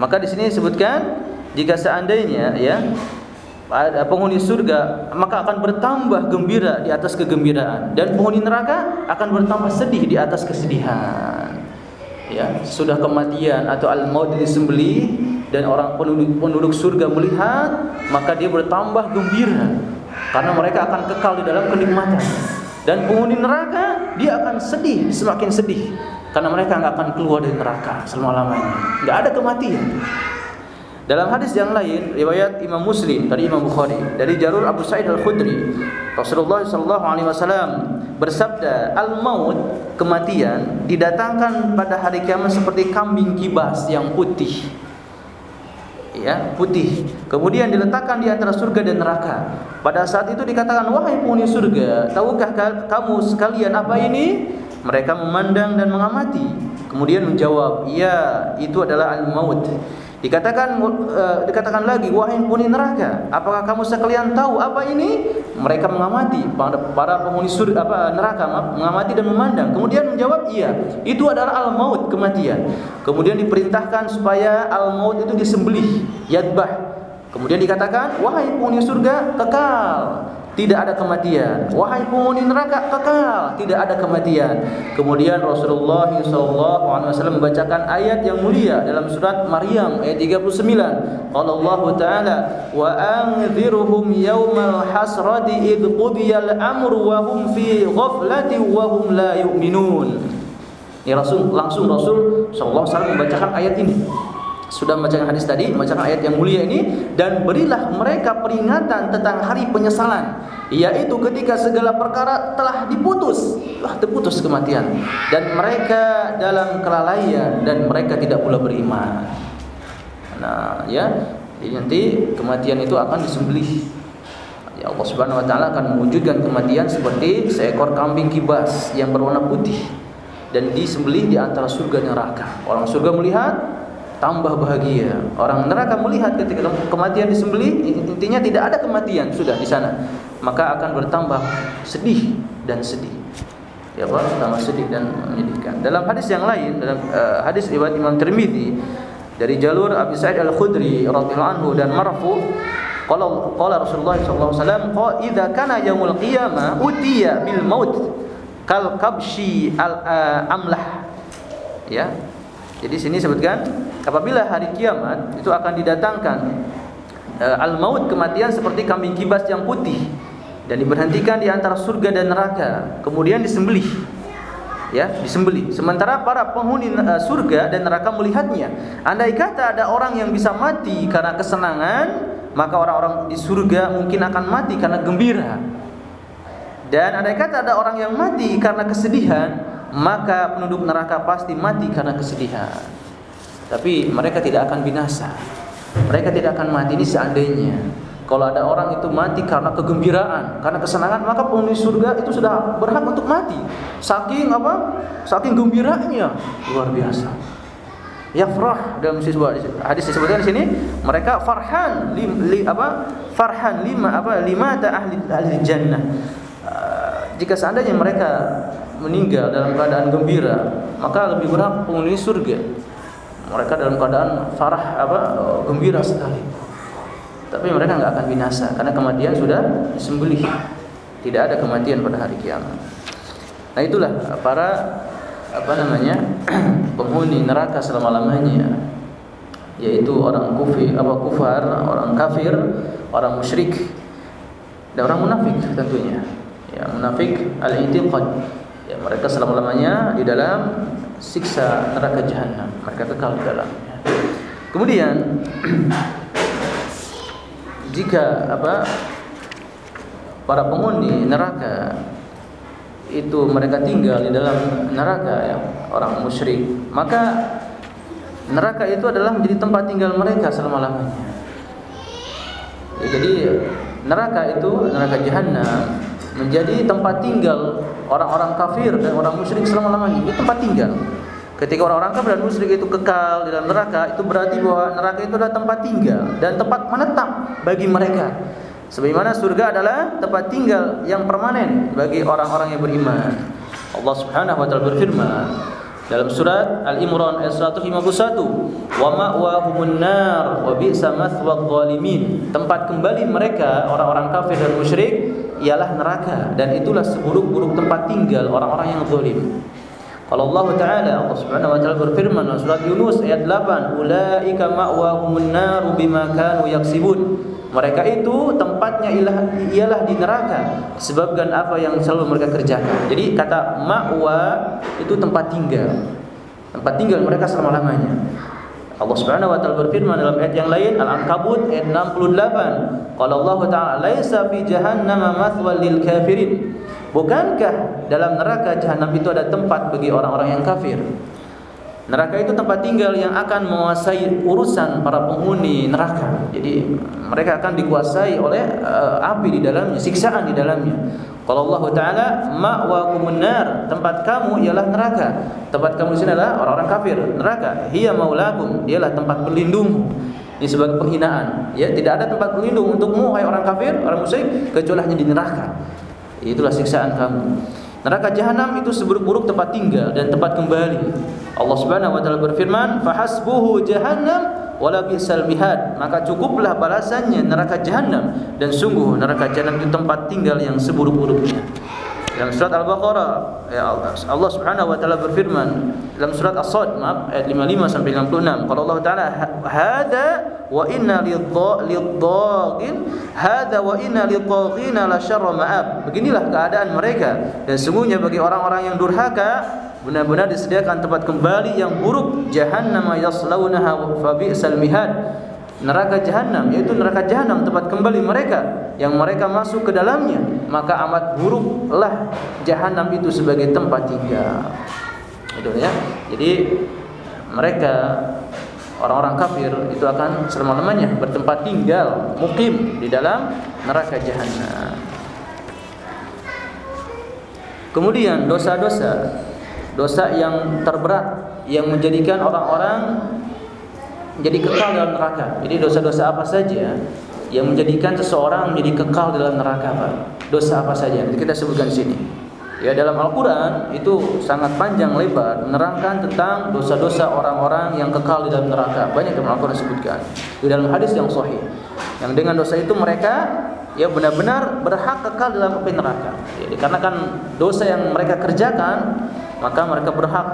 Maka di sini disebutkan jika seandainya ya penghuni surga maka akan bertambah gembira di atas kegembiraan. Dan penghuni neraka akan bertambah sedih di atas kesedihan. Ya, sudah kematian atau al-maut disembelih dan orang penduduk, penduduk surga melihat maka dia bertambah gembira. Karena mereka akan kekal di dalam kenikmatan. Dan penghuni neraka dia akan sedih semakin sedih. Karena mereka nggak akan keluar dari neraka selama lamanya nggak ada kematian dalam hadis yang lain riwayat Imam Muslim dari Imam Bukhari dari jalur Abu Sa'id Al Khudri Rasulullah sallallahu alaihi wasallam bersabda al maut kematian didatangkan pada hari kiamat seperti kambing kibas yang putih. Ya putih. Kemudian diletakkan di antara surga dan neraka. Pada saat itu dikatakan wahai penghuni surga tahukah kamu sekalian apa ini? Mereka memandang dan mengamati. Kemudian menjawab iya itu adalah al-maut Dikatakan uh, dikatakan lagi wahai penghuni neraka, apakah kamu sekalian tahu apa ini? Mereka mengamati para, penghuni surga apa neraka mengamati dan memandang. Kemudian menjawab iya, itu adalah al-maut kematian. Kemudian diperintahkan supaya al-maut itu disembelih, yadbah. Kemudian dikatakan wahai penghuni surga kekal tidak ada kematian. Wahai penghuni neraka kekal, tidak ada kematian. Kemudian Rasulullah SAW membacakan ayat yang mulia dalam surat Maryam ayat 39. Qala Allah Ta'ala wa anzirhum yaumal hasrati id qudiyal amru wa hum fi ghaflati wa hum la yu'minun. Ya Rasul langsung Rasul SAW membacakan ayat ini sudah membacakan hadis tadi, membacakan ayat yang mulia ini dan berilah mereka peringatan tentang hari penyesalan, yaitu ketika segala perkara telah diputus, telah terputus kematian dan mereka dalam kelalaian dan mereka tidak pula beriman. Nah, ya, jadi nanti kematian itu akan disembelih. Ya Allah Subhanahu wa taala akan mewujudkan kematian seperti seekor kambing kibas yang berwarna putih dan disembelih di antara surga neraka. Orang surga melihat tambah bahagia. Orang neraka melihat ketika kematian disembelih, intinya tidak ada kematian sudah di sana, maka akan bertambah sedih dan sedih. Ya Allah, tambah sedih dan menyedihkan. Dalam hadis yang lain, dalam uh, hadis riwayat Imam Tirmizi dari jalur Abi Sa'id Al-Khudri radhiyallahu anhu dan marfu qala qala Rasulullah sallallahu alaihi wasallam qa idza kana yaumul qiyamah utiya bil maut kal kabshi al uh, amlah ya jadi sini sebutkan apabila hari kiamat itu akan didatangkan uh, al-maut kematian seperti kambing kibas yang putih dan diberhentikan di antara surga dan neraka, kemudian disembelih. Ya, disembelih. Sementara para penghuni uh, surga dan neraka melihatnya. Andai kata ada orang yang bisa mati karena kesenangan, maka orang-orang di surga mungkin akan mati karena gembira. Dan andai kata ada orang yang mati karena kesedihan, maka penduduk neraka pasti mati karena kesedihan. Tapi mereka tidak akan binasa. Mereka tidak akan mati ini seandainya. Kalau ada orang itu mati karena kegembiraan, karena kesenangan, maka penghuni surga itu sudah berhak untuk mati. Saking apa? Saking gembiranya luar biasa. Yafrah dalam sebuah hadis disebutkan di sini mereka farhan li, li, apa farhan lima apa lima ta ahli ahli jannah uh, jika seandainya mereka meninggal dalam keadaan gembira, maka lebih berhak penghuni surga. Mereka dalam keadaan farah apa gembira sekali. Tapi mereka nggak akan binasa karena kematian sudah disembelih. Tidak ada kematian pada hari kiamat. Nah itulah para apa namanya penghuni neraka selama-lamanya yaitu orang kufir apa kufar, orang kafir, orang musyrik dan orang munafik tentunya. Ya, munafik al-i'tiqad. Ya, mereka selama-lamanya di dalam siksa neraka jahanam. Mereka kekal di dalamnya. Kemudian jika apa para penghuni neraka itu mereka tinggal di dalam neraka ya orang musyrik maka neraka itu adalah menjadi tempat tinggal mereka selama-lamanya ya, jadi neraka itu neraka jahanam menjadi tempat tinggal orang-orang kafir dan orang musyrik selama-lamanya itu tempat tinggal ketika orang-orang kafir dan musyrik itu kekal di dalam neraka itu berarti bahwa neraka itu adalah tempat tinggal dan tempat menetap bagi mereka Sebagaimana surga adalah tempat tinggal yang permanen bagi orang-orang yang beriman. Allah Subhanahu wa taala berfirman dalam surat Al-Imran ayat 151, "Wa ma'wahumun nar wa bi'sa mathwal zalimin." Tempat kembali mereka orang-orang kafir dan musyrik ialah neraka dan itulah seburuk-buruk tempat tinggal orang-orang yang zalim. Kalau Allah Taala Allah Subhanahu wa taala berfirman dalam surat Yunus ayat 8, "Ulaika ma'wahumun nar bima kanu yaksibun." Mereka itu tempatnya ialah, ialah di neraka sebabkan apa yang selalu mereka kerjakan. Jadi kata ma'wa itu tempat tinggal. Tempat tinggal mereka selama-lamanya. Allah Subhanahu wa taala berfirman dalam ayat yang lain Al-Ankabut ayat 68. Qala Allah Ta'ala laisa fi jahannama mathwal lil kafirin. Bukankah dalam neraka jahanam itu ada tempat bagi orang-orang yang kafir? Neraka itu tempat tinggal yang akan menguasai urusan para penghuni neraka. Jadi mereka akan dikuasai oleh uh, api di dalamnya, siksaan di dalamnya. Kalau Allah Taala ma'wakumun nar, tempat kamu ialah neraka. Tempat kamu di sini adalah orang-orang kafir, neraka. Hiya maulakum, dialah tempat berlindung. Ini sebagai penghinaan. Ya, tidak ada tempat berlindung untukmu hai orang kafir, orang musyrik kecuali hanya di neraka. Itulah siksaan kamu. Neraka jahanam itu seburuk-buruk tempat tinggal dan tempat kembali. Allah Subhanahu wa taala berfirman, "Fahasbuhu jahannam wala bi'sal mihad." Maka cukuplah balasannya neraka jahanam dan sungguh neraka jahanam itu tempat tinggal yang seburuk-buruknya. Dalam surat Al-Baqarah ya Allah, Allah Subhanahu wa taala berfirman dalam surat As-Sad maaf ayat 55 sampai 56 kalau Allah taala hada wa inna lidhagin hada wa inna lidhagin la syarra ma'ab beginilah keadaan mereka dan sungguhnya bagi orang-orang yang durhaka benar-benar disediakan tempat kembali yang buruk. Jahannam yaslaunaha fa bi'sal mihad. Neraka jahanam yaitu neraka jahanam tempat kembali mereka. Yang mereka masuk ke dalamnya maka amat buruklah jahanam itu sebagai tempat tinggal. Itu ya? Jadi mereka orang-orang kafir itu akan selama-lamanya bertempat tinggal mukim di dalam neraka jahanam kemudian dosa-dosa dosa yang terberat yang menjadikan orang-orang menjadi kekal dalam neraka. Jadi dosa-dosa apa saja yang menjadikan seseorang menjadi kekal dalam neraka, Pak? Dosa apa saja? Nanti kita sebutkan di sini. Ya dalam Al-Qur'an itu sangat panjang lebar menerangkan tentang dosa-dosa orang-orang yang kekal di dalam neraka. Banyak dalam Al-Qur'an disebutkan. Di dalam hadis yang sahih. Yang dengan dosa itu mereka ya benar-benar berhak kekal dalam api neraka. Ya, dikarenakan dosa yang mereka kerjakan, maka mereka berhak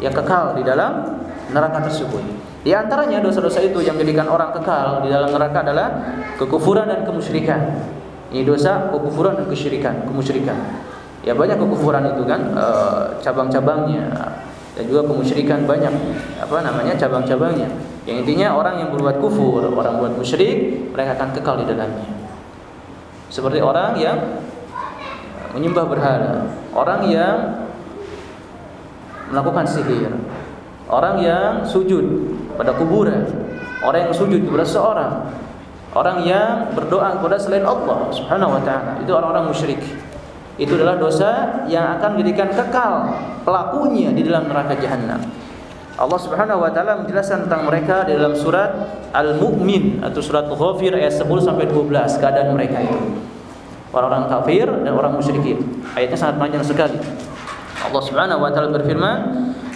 yang kekal di dalam neraka tersebut. Di antaranya dosa-dosa itu yang menjadikan orang kekal di dalam neraka adalah kekufuran dan kemusyrikan. Ini dosa kekufuran dan kesyirikan, kemusyrikan. Ya banyak kekufuran itu kan e, cabang-cabangnya dan juga kemusyrikan banyak apa namanya cabang-cabangnya. Yang intinya orang yang berbuat kufur, orang buat musyrik, mereka akan kekal di dalamnya. Seperti orang yang menyembah berhala, orang yang melakukan sihir, orang yang sujud pada kuburan, orang yang sujud kepada seorang, orang yang berdoa kepada selain Allah Subhanahu wa taala. Itu orang-orang musyrik. Itu adalah dosa yang akan menjadikan kekal pelakunya di dalam neraka jahanam. Allah Subhanahu wa taala menjelaskan tentang mereka di dalam surat Al-Mu'min atau surat Ghafir ayat 10 sampai 12 keadaan mereka itu. Orang-orang kafir dan orang musyrikin. Ayatnya sangat panjang sekali. Allah Subhanahu wa taala berfirman,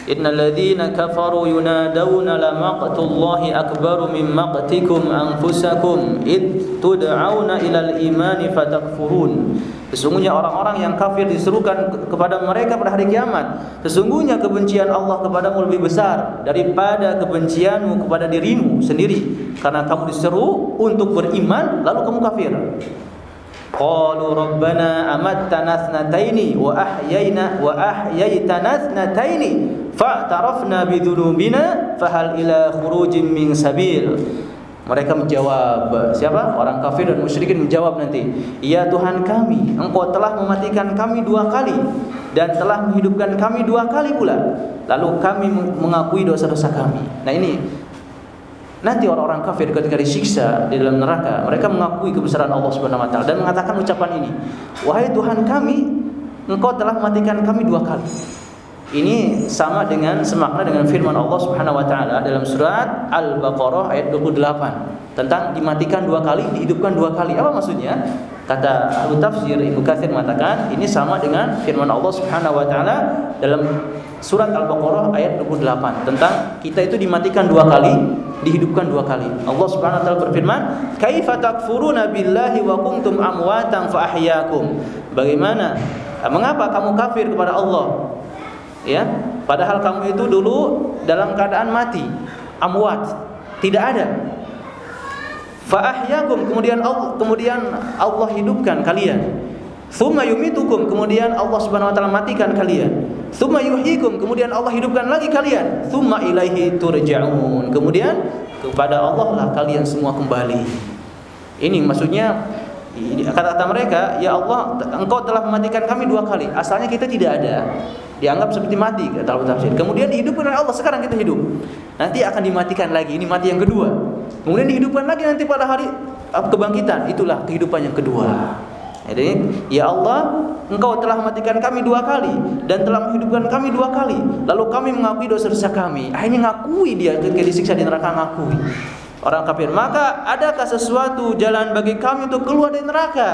innal ladzina kafaru yunadawna la maqtullahi akbaru min maqtikum anfusakum id tud'auna ilal imani fatakfurun Sesungguhnya orang-orang yang kafir diserukan kepada mereka pada hari kiamat. Sesungguhnya kebencian Allah kepadamu lebih besar daripada kebencianmu kepada dirimu sendiri. Karena kamu diseru untuk beriman lalu kamu kafir. Qalu rabbana amattana thnataini wa ahyayna wa ahyaitana thnataini fa'tarafna bidhunubina fahal ila khurujin min sabil. Mereka menjawab, siapa? Orang kafir dan musyrikin menjawab nanti, "Ya Tuhan kami, Engkau telah mematikan kami dua kali dan telah menghidupkan kami dua kali pula. Lalu kami mengakui dosa-dosa kami." Nah, ini nanti orang-orang kafir ketika disiksa di dalam neraka, mereka mengakui kebesaran Allah Subhanahu wa taala dan mengatakan ucapan ini, "Wahai Tuhan kami, Engkau telah mematikan kami dua kali." Ini sama dengan semakna dengan firman Allah Subhanahu wa taala dalam surat Al-Baqarah ayat 28 tentang dimatikan dua kali, dihidupkan dua kali. Apa maksudnya? Kata Abu Tafsir Ibnu Katsir mengatakan ini sama dengan firman Allah Subhanahu wa taala dalam surat Al-Baqarah ayat 28 tentang kita itu dimatikan dua kali, dihidupkan dua kali. Allah Subhanahu wa taala berfirman, "Kaifa takfuruna billahi wa kuntum amwatan fa ahyaakum?" Bagaimana? Mengapa kamu kafir kepada Allah ya padahal kamu itu dulu dalam keadaan mati amwat tidak ada fa ahyakum kemudian Allah kemudian Allah hidupkan kalian thumma yumitukum kemudian Allah Subhanahu wa taala matikan kalian thumma yuhyikum kemudian Allah hidupkan lagi kalian thumma ilaihi turja'un kemudian kepada Allah lah kalian semua kembali ini maksudnya kata-kata mereka ya Allah engkau telah mematikan kami dua kali asalnya kita tidak ada dianggap seperti mati kata Abu Tafsir. Kemudian dihidupkan oleh Allah sekarang kita hidup. Nanti akan dimatikan lagi. Ini mati yang kedua. Kemudian dihidupkan lagi nanti pada hari kebangkitan. Itulah kehidupan yang kedua. Jadi, ya Allah, Engkau telah mematikan kami dua kali dan telah menghidupkan kami dua kali. Lalu kami mengakui dosa-dosa kami. Akhirnya ngakui dia ketika disiksa di neraka ngakui. Orang kafir, maka adakah sesuatu jalan bagi kami untuk keluar dari neraka?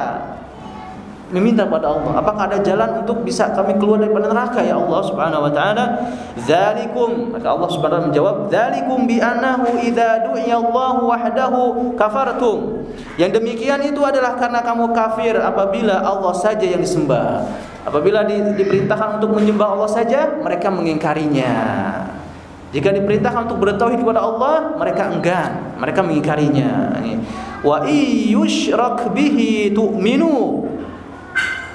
Meminta pada Allah. Apakah ada jalan untuk bisa kami keluar daripada neraka ya Allah Subhanahu wa taala? Zalikum. Maka Allah Subhanahu wa taala menjawab zalikum bi annahu idza du'iya Allah wahdahu kafartum. Yang demikian itu adalah karena kamu kafir apabila Allah saja yang disembah. Apabila di, diperintahkan untuk menyembah Allah saja mereka mengingkarinya. Jika diperintahkan untuk bertauhid kepada Allah mereka enggan. Mereka mengingkarinya. Wa iyyushrak bihi tu'minu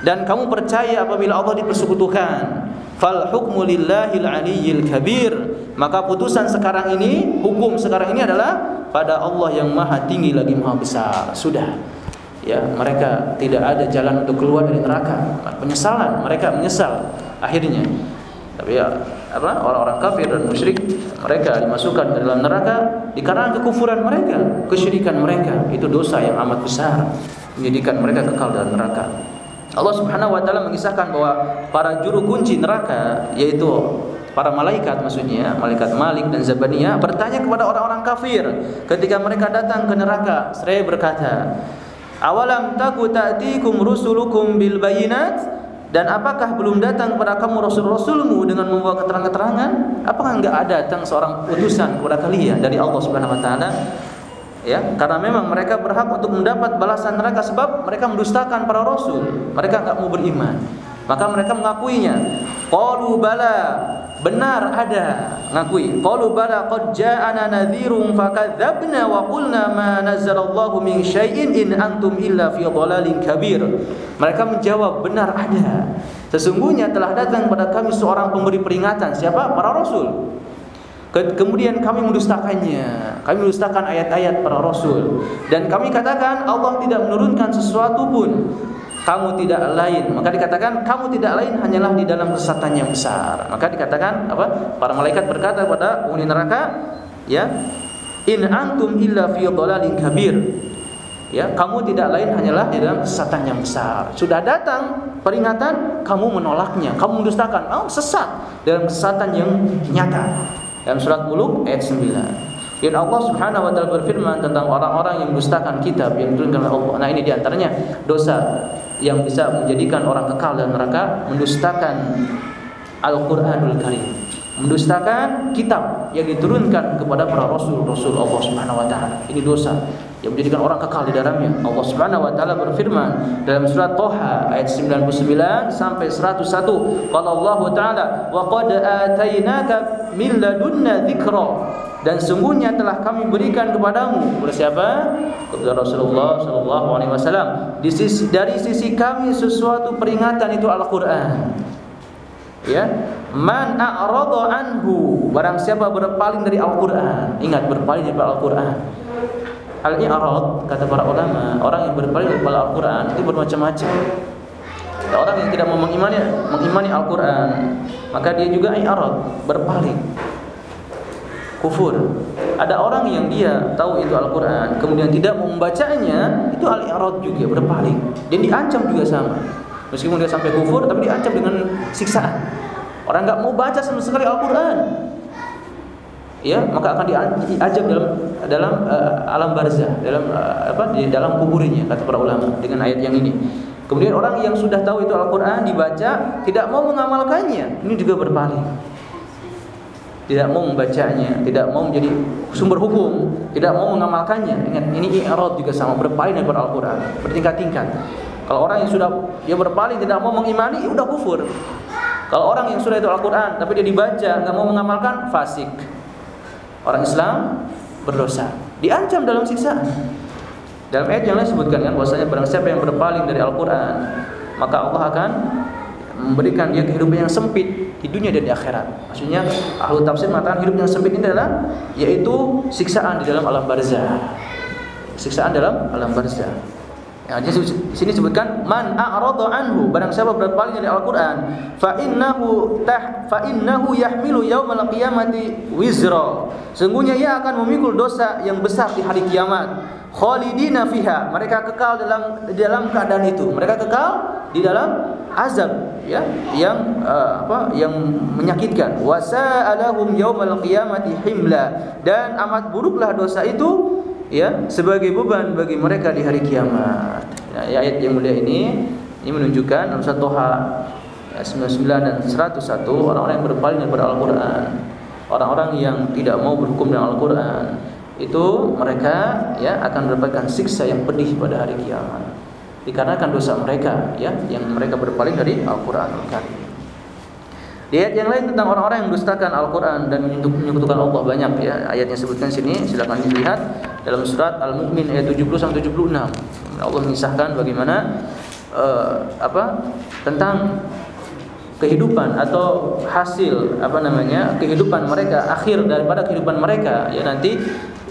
dan kamu percaya apabila Allah dipersekutukan. Fal hukmu lillahil aliyyil kabir. Maka putusan sekarang ini hukum sekarang ini adalah pada Allah yang maha tinggi lagi maha besar. Sudah. Ya mereka tidak ada jalan untuk keluar dari neraka. Penyesalan. Mereka menyesal akhirnya. Tapi ya apa orang-orang kafir dan musyrik mereka dimasukkan ke dalam neraka dikarenakan kekufuran mereka kesyirikan mereka. Itu dosa yang amat besar. Menjadikan mereka kekal dalam neraka Allah Subhanahu wa taala mengisahkan bahwa para juru kunci neraka yaitu para malaikat maksudnya malaikat Malik dan Zabaniyah bertanya kepada orang-orang kafir ketika mereka datang ke neraka. Seraya berkata awalam taku ta'tikum rusulukum bil bayinat? Dan apakah belum datang kepada kamu rasul-rasulmu dengan membawa keterangan-keterangan? Apakah enggak ada datang seorang utusan kepada kalian dari Allah Subhanahu wa taala ya karena memang mereka berhak untuk mendapat balasan neraka sebab mereka mendustakan para rasul. Mereka enggak mau beriman. Maka mereka mengakuinya. Qalu bala benar ada. Ngakui. Qalu bala qad ja'ana nadhirun fakadzabna wa qulna ma nazzalallahu min in antum illa fi dhalalin kabir mereka menjawab benar ada. Sesungguhnya telah datang kepada kami seorang pemberi peringatan. Siapa? Para rasul Kemudian kami mendustakannya. Kami mendustakan ayat-ayat para rasul dan kami katakan Allah tidak menurunkan sesuatu pun. Kamu tidak lain. Maka dikatakan kamu tidak lain hanyalah di dalam kesesatan yang besar. Maka dikatakan apa? Para malaikat berkata kepada penghuni neraka, ya, in antum illa fi dhalalin kabir. Ya, kamu tidak lain hanyalah di dalam kesesatan yang besar. Sudah datang peringatan, kamu menolaknya, kamu mendustakan. Oh, sesat dalam kesesatan yang nyata dalam surat Muluk ayat 9. Dan Allah Subhanahu wa taala berfirman tentang orang-orang yang mendustakan kitab yang diturunkan oleh Allah. Nah, ini di antaranya dosa yang bisa menjadikan orang kekal dalam neraka mendustakan Al-Qur'anul Karim. mendustakan kitab yang diturunkan kepada para rasul rasul Allah Subhanahu wa taala. Ini dosa yang menjadikan orang kekal di dalamnya. Allah Subhanahu wa taala berfirman dalam surat Thaha ayat 99 sampai 101, qala Allah taala wa qad atainaka min ladunna dzikra dan sungguhnya telah kami berikan kepadamu kepada siapa? Kepada Rasulullah sallallahu alaihi wasallam. Di sisi dari sisi kami sesuatu peringatan itu Al-Qur'an. Ya, Man a'rada anhu Barang siapa berpaling dari Al-Quran Ingat berpaling dari Al-Quran Al-i'rad kata para ulama Orang yang berpaling dari Al-Quran Itu bermacam-macam. Ada orang yang tidak mau mengimani Mengimani Al-Quran Maka dia juga i'rad Berpaling. Kufur. Ada orang yang dia tahu itu Al-Quran Kemudian tidak mau membacanya Itu al-i'rad juga berpaling. Dan diancam juga sama. Meskipun dia sampai kufur Tapi diancam dengan siksaan. Orang nggak mau baca sama sekali Al-Qur'an. Ya, maka akan diajak dalam dalam uh, alam barzah, dalam uh, apa di dalam kuburnya kata para ulama dengan ayat yang ini. Kemudian orang yang sudah tahu itu Al-Qur'an dibaca tidak mau mengamalkannya, ini juga berpaling. Tidak mau membacanya, tidak mau menjadi sumber hukum, tidak mau mengamalkannya. Ingat, ini i'rad juga sama berpaling dari Al-Qur'an, bertingkat-tingkat. Kalau orang yang sudah dia berpaling tidak mau mengimani, ya udah kufur. Kalau orang yang sudah itu Al-Quran tapi dia dibaca nggak mau mengamalkan fasik. Orang Islam berdosa, diancam dalam siksaan. Dalam ayat yang lain sebutkan kan bahwasanya barang siapa yang berpaling dari Al-Quran maka Allah akan memberikan dia kehidupan yang sempit di dunia dan di akhirat. Maksudnya ahlu tafsir mengatakan hidup yang sempit ini adalah yaitu siksaan di dalam alam barzah. Siksaan dalam alam barzah. Ya, di sini sebutkan man a'rada anhu barang siapa berpaling dari Al-Qur'an fa innahu tah fa innahu yahmilu yaumal qiyamati wizra. Sungguhnya ia akan memikul dosa yang besar di hari kiamat. Khalidina fiha. Mereka kekal dalam dalam keadaan itu. Mereka kekal di dalam azab ya yang uh, apa yang menyakitkan. Wa sa'alahum yaumal qiyamati himla. Dan amat buruklah dosa itu ya sebagai beban bagi mereka di hari kiamat. Ya, ayat yang mulia ini ini menunjukkan dalam satu Toha ya, 99 dan 101 orang-orang yang berpaling daripada Al-Qur'an. Orang-orang yang tidak mau berhukum dengan Al-Qur'an itu mereka ya akan mendapatkan siksa yang pedih pada hari kiamat. Dikarenakan dosa mereka ya yang mereka berpaling dari Al-Qur'an Al-Karim. Ayat yang lain tentang orang-orang yang mendustakan Al-Quran dan menyekutukan Allah banyak. Ya ayatnya sebutkan sini silakan dilihat dalam surat Al-Mu'min ayat 70 sampai 76. Allah mengisahkan bagaimana uh, apa tentang kehidupan atau hasil apa namanya kehidupan mereka akhir daripada kehidupan mereka. Ya nanti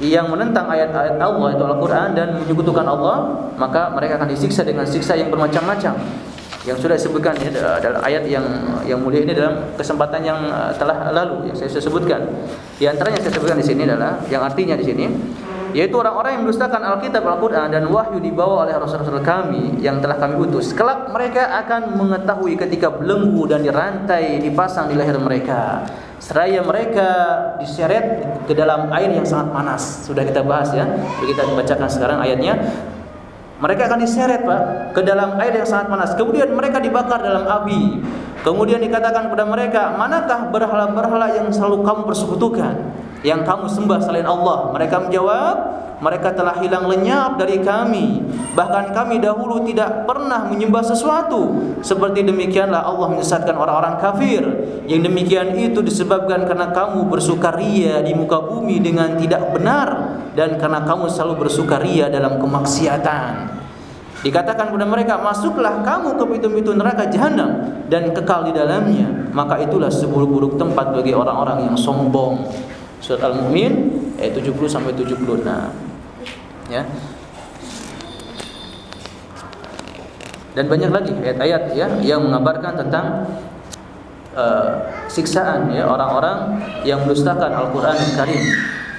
yang menentang ayat-ayat Allah itu Al-Quran dan menyekutukan Allah maka mereka akan disiksa dengan siksa yang bermacam-macam yang sudah disebutkan ya dalam ayat yang yang mulia ini dalam kesempatan yang uh, telah lalu yang saya sebutkan. Di antaranya saya sebutkan di sini adalah yang artinya di sini yaitu orang-orang yang mendustakan Alkitab Al-Qur'an dan wahyu dibawa oleh rasul-rasul kami yang telah kami utus. Kelak mereka akan mengetahui ketika belenggu dan dirantai dipasang di leher mereka. Seraya mereka diseret ke dalam air yang sangat panas. Sudah kita bahas ya. Kita bacakan sekarang ayatnya. Mereka akan diseret Pak ke dalam air yang sangat panas. Kemudian mereka dibakar dalam api. Kemudian dikatakan kepada mereka, "Manakah berhala-berhala yang selalu kamu persekutukan?" Yang kamu sembah selain Allah. Mereka menjawab, mereka telah hilang lenyap dari kami. Bahkan kami dahulu tidak pernah menyembah sesuatu. Seperti demikianlah Allah menyesatkan orang-orang kafir. Yang demikian itu disebabkan karena kamu bersukaria di muka bumi dengan tidak benar dan karena kamu selalu bersukaria dalam kemaksiatan. Dikatakan kepada mereka, masuklah kamu ke pintu-pintu neraka jahanam dan kekal di dalamnya. Maka itulah seburuk-buruk tempat bagi orang-orang yang sombong. Surat Al-Mu'min ayat 70 sampai 76. Ya. Dan banyak lagi ayat-ayat ya yang mengabarkan tentang uh, siksaan ya orang-orang yang mendustakan Al-Qur'an Karim.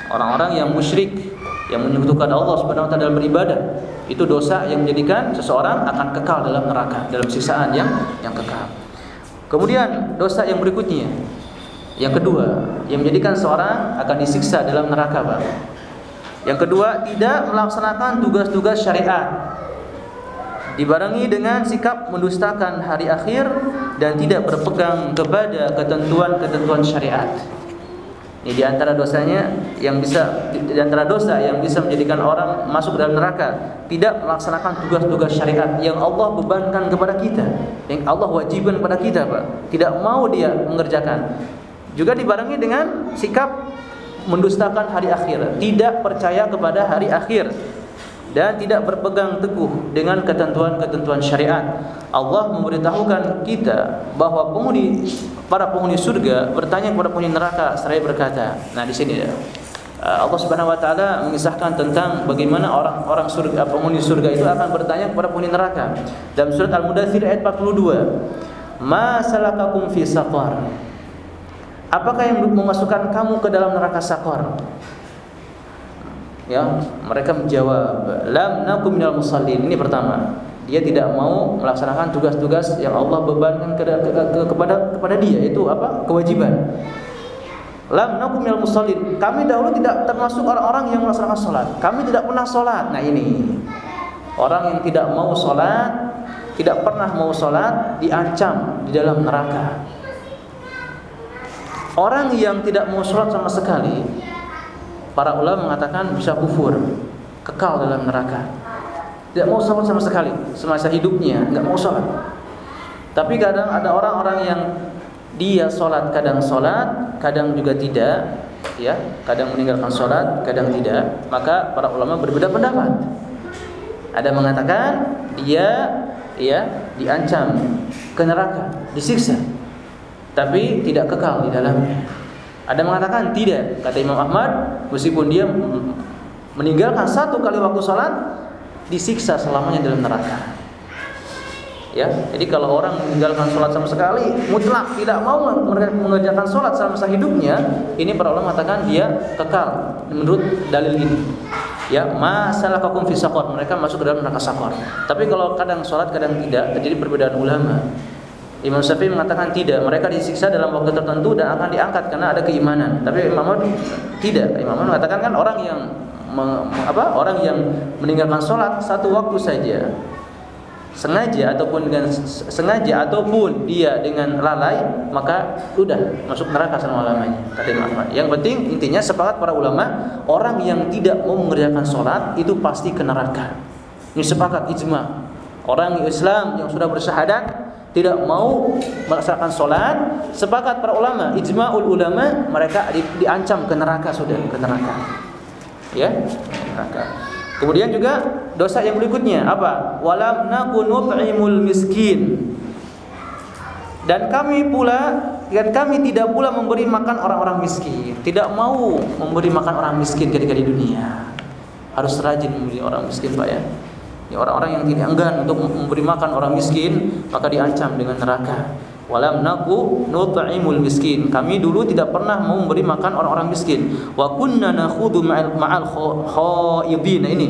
Orang-orang yang musyrik yang menyekutukan Allah Subhanahu wa taala dalam beribadah. Itu dosa yang menjadikan seseorang akan kekal dalam neraka, dalam siksaan yang yang kekal. Kemudian dosa yang berikutnya yang kedua, yang menjadikan seorang akan disiksa dalam neraka, Pak. Yang kedua, tidak melaksanakan tugas-tugas syariat. Dibarengi dengan sikap mendustakan hari akhir dan tidak berpegang kepada ketentuan-ketentuan syariat. Ini di antara dosanya yang bisa di antara dosa yang bisa menjadikan orang masuk dalam neraka, tidak melaksanakan tugas-tugas syariat yang Allah bebankan kepada kita, yang Allah wajibkan kepada kita, Pak. Tidak mau dia mengerjakan. Juga dibarengi dengan sikap mendustakan hari akhir, tidak percaya kepada hari akhir dan tidak berpegang teguh dengan ketentuan-ketentuan syariat. Allah memberitahukan kita bahwa penghuni para penghuni surga bertanya kepada penghuni neraka seraya berkata. Nah, di sini ya. Allah Subhanahu wa taala mengisahkan tentang bagaimana orang-orang surga penghuni surga itu akan bertanya kepada penghuni neraka. Dalam surat Al-Mudatsir ayat 42. Ma salakakum fi saqar? Apakah yang memasukkan kamu ke dalam neraka Saqar? Ya mereka menjawab lam nakum minal musallin. Ini pertama. Dia tidak mau melaksanakan tugas-tugas yang Allah bebankan ke, ke, ke, kepada kepada dia. Itu apa? Kewajiban. Lam nakum minal musallin. Kami dahulu tidak termasuk orang-orang yang melaksanakan salat kami tidak pernah salat nah ini. Orang yang tidak mau salat tidak pernah mau salat diancam di dalam neraka. Orang yang tidak mau salat sama sekali Para ulama mengatakan bisa kufur, kekal dalam neraka. Tidak mau sholat sama sekali semasa hidupnya, nggak mau sholat. Tapi kadang ada orang-orang yang dia sholat kadang sholat, kadang juga tidak, ya, kadang meninggalkan sholat, kadang tidak. Maka para ulama berbeda pendapat. Ada mengatakan dia ya diancam ke neraka, disiksa, tapi tidak kekal di dalamnya. Ada mengatakan tidak, kata Imam Ahmad, meskipun dia meninggalkan satu kali waktu sholat, disiksa selamanya dalam neraka. Ya, jadi kalau orang meninggalkan sholat sama sekali, mutlak tidak mau mengerjakan sholat selama hidupnya, ini para ulama mengatakan dia kekal menurut dalil ini. Ya, masalah kakum fisakor, mereka masuk ke dalam neraka sakor. Tapi kalau kadang sholat kadang tidak, terjadi perbedaan ulama. Imam Syafi'i mengatakan tidak, mereka disiksa dalam waktu tertentu dan akan diangkat karena ada keimanan. Tapi Imam Ahmad tidak. Imam Ahmad mengatakan kan orang yang apa? Orang yang meninggalkan sholat satu waktu saja sengaja ataupun dengan sengaja ataupun dia dengan lalai maka sudah masuk neraka selama lamanya kata Imam Ahmad. Yang penting intinya sepakat para ulama orang yang tidak mau mengerjakan sholat itu pasti ke neraka. Ini sepakat ijma. Orang Islam yang sudah bersyahadat tidak mau melaksanakan solat sepakat para ulama ijma'ul ulama mereka di, diancam ke neraka sudah ke neraka. Ya neraka. Kemudian juga dosa yang berikutnya apa? Walam nakunu nut'imul miskin. Dan kami pula dan kami tidak pula memberi makan orang-orang miskin. Tidak mau memberi makan orang miskin ketika di dunia. Harus rajin memberi orang miskin Pak ya Ya, orang-orang yang tidak enggan untuk memberi makan orang miskin maka diancam dengan neraka. Walam naku nut'imul miskin. Kami dulu tidak pernah mau memberi makan orang-orang miskin. Wa kunna nakhudhu ma'al ma'al khaidin. Nah, ini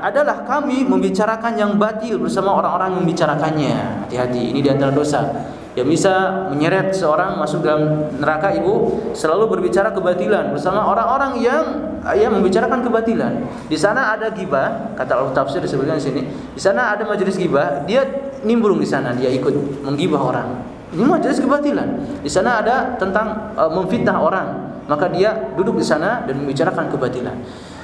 adalah kami membicarakan yang batil bersama orang-orang yang membicarakannya. Hati-hati, ini di antara dosa yang bisa menyeret seorang masuk dalam neraka ibu selalu berbicara kebatilan bersama orang-orang yang yang membicarakan kebatilan. Di sana ada gibah, kata Allah tafsir disebutkan di sini. Di sana ada majelis gibah, dia nimbrung di sana, dia ikut menggibah orang. Ini majelis kebatilan. Di sana ada tentang uh, memfitnah orang, maka dia duduk di sana dan membicarakan kebatilan.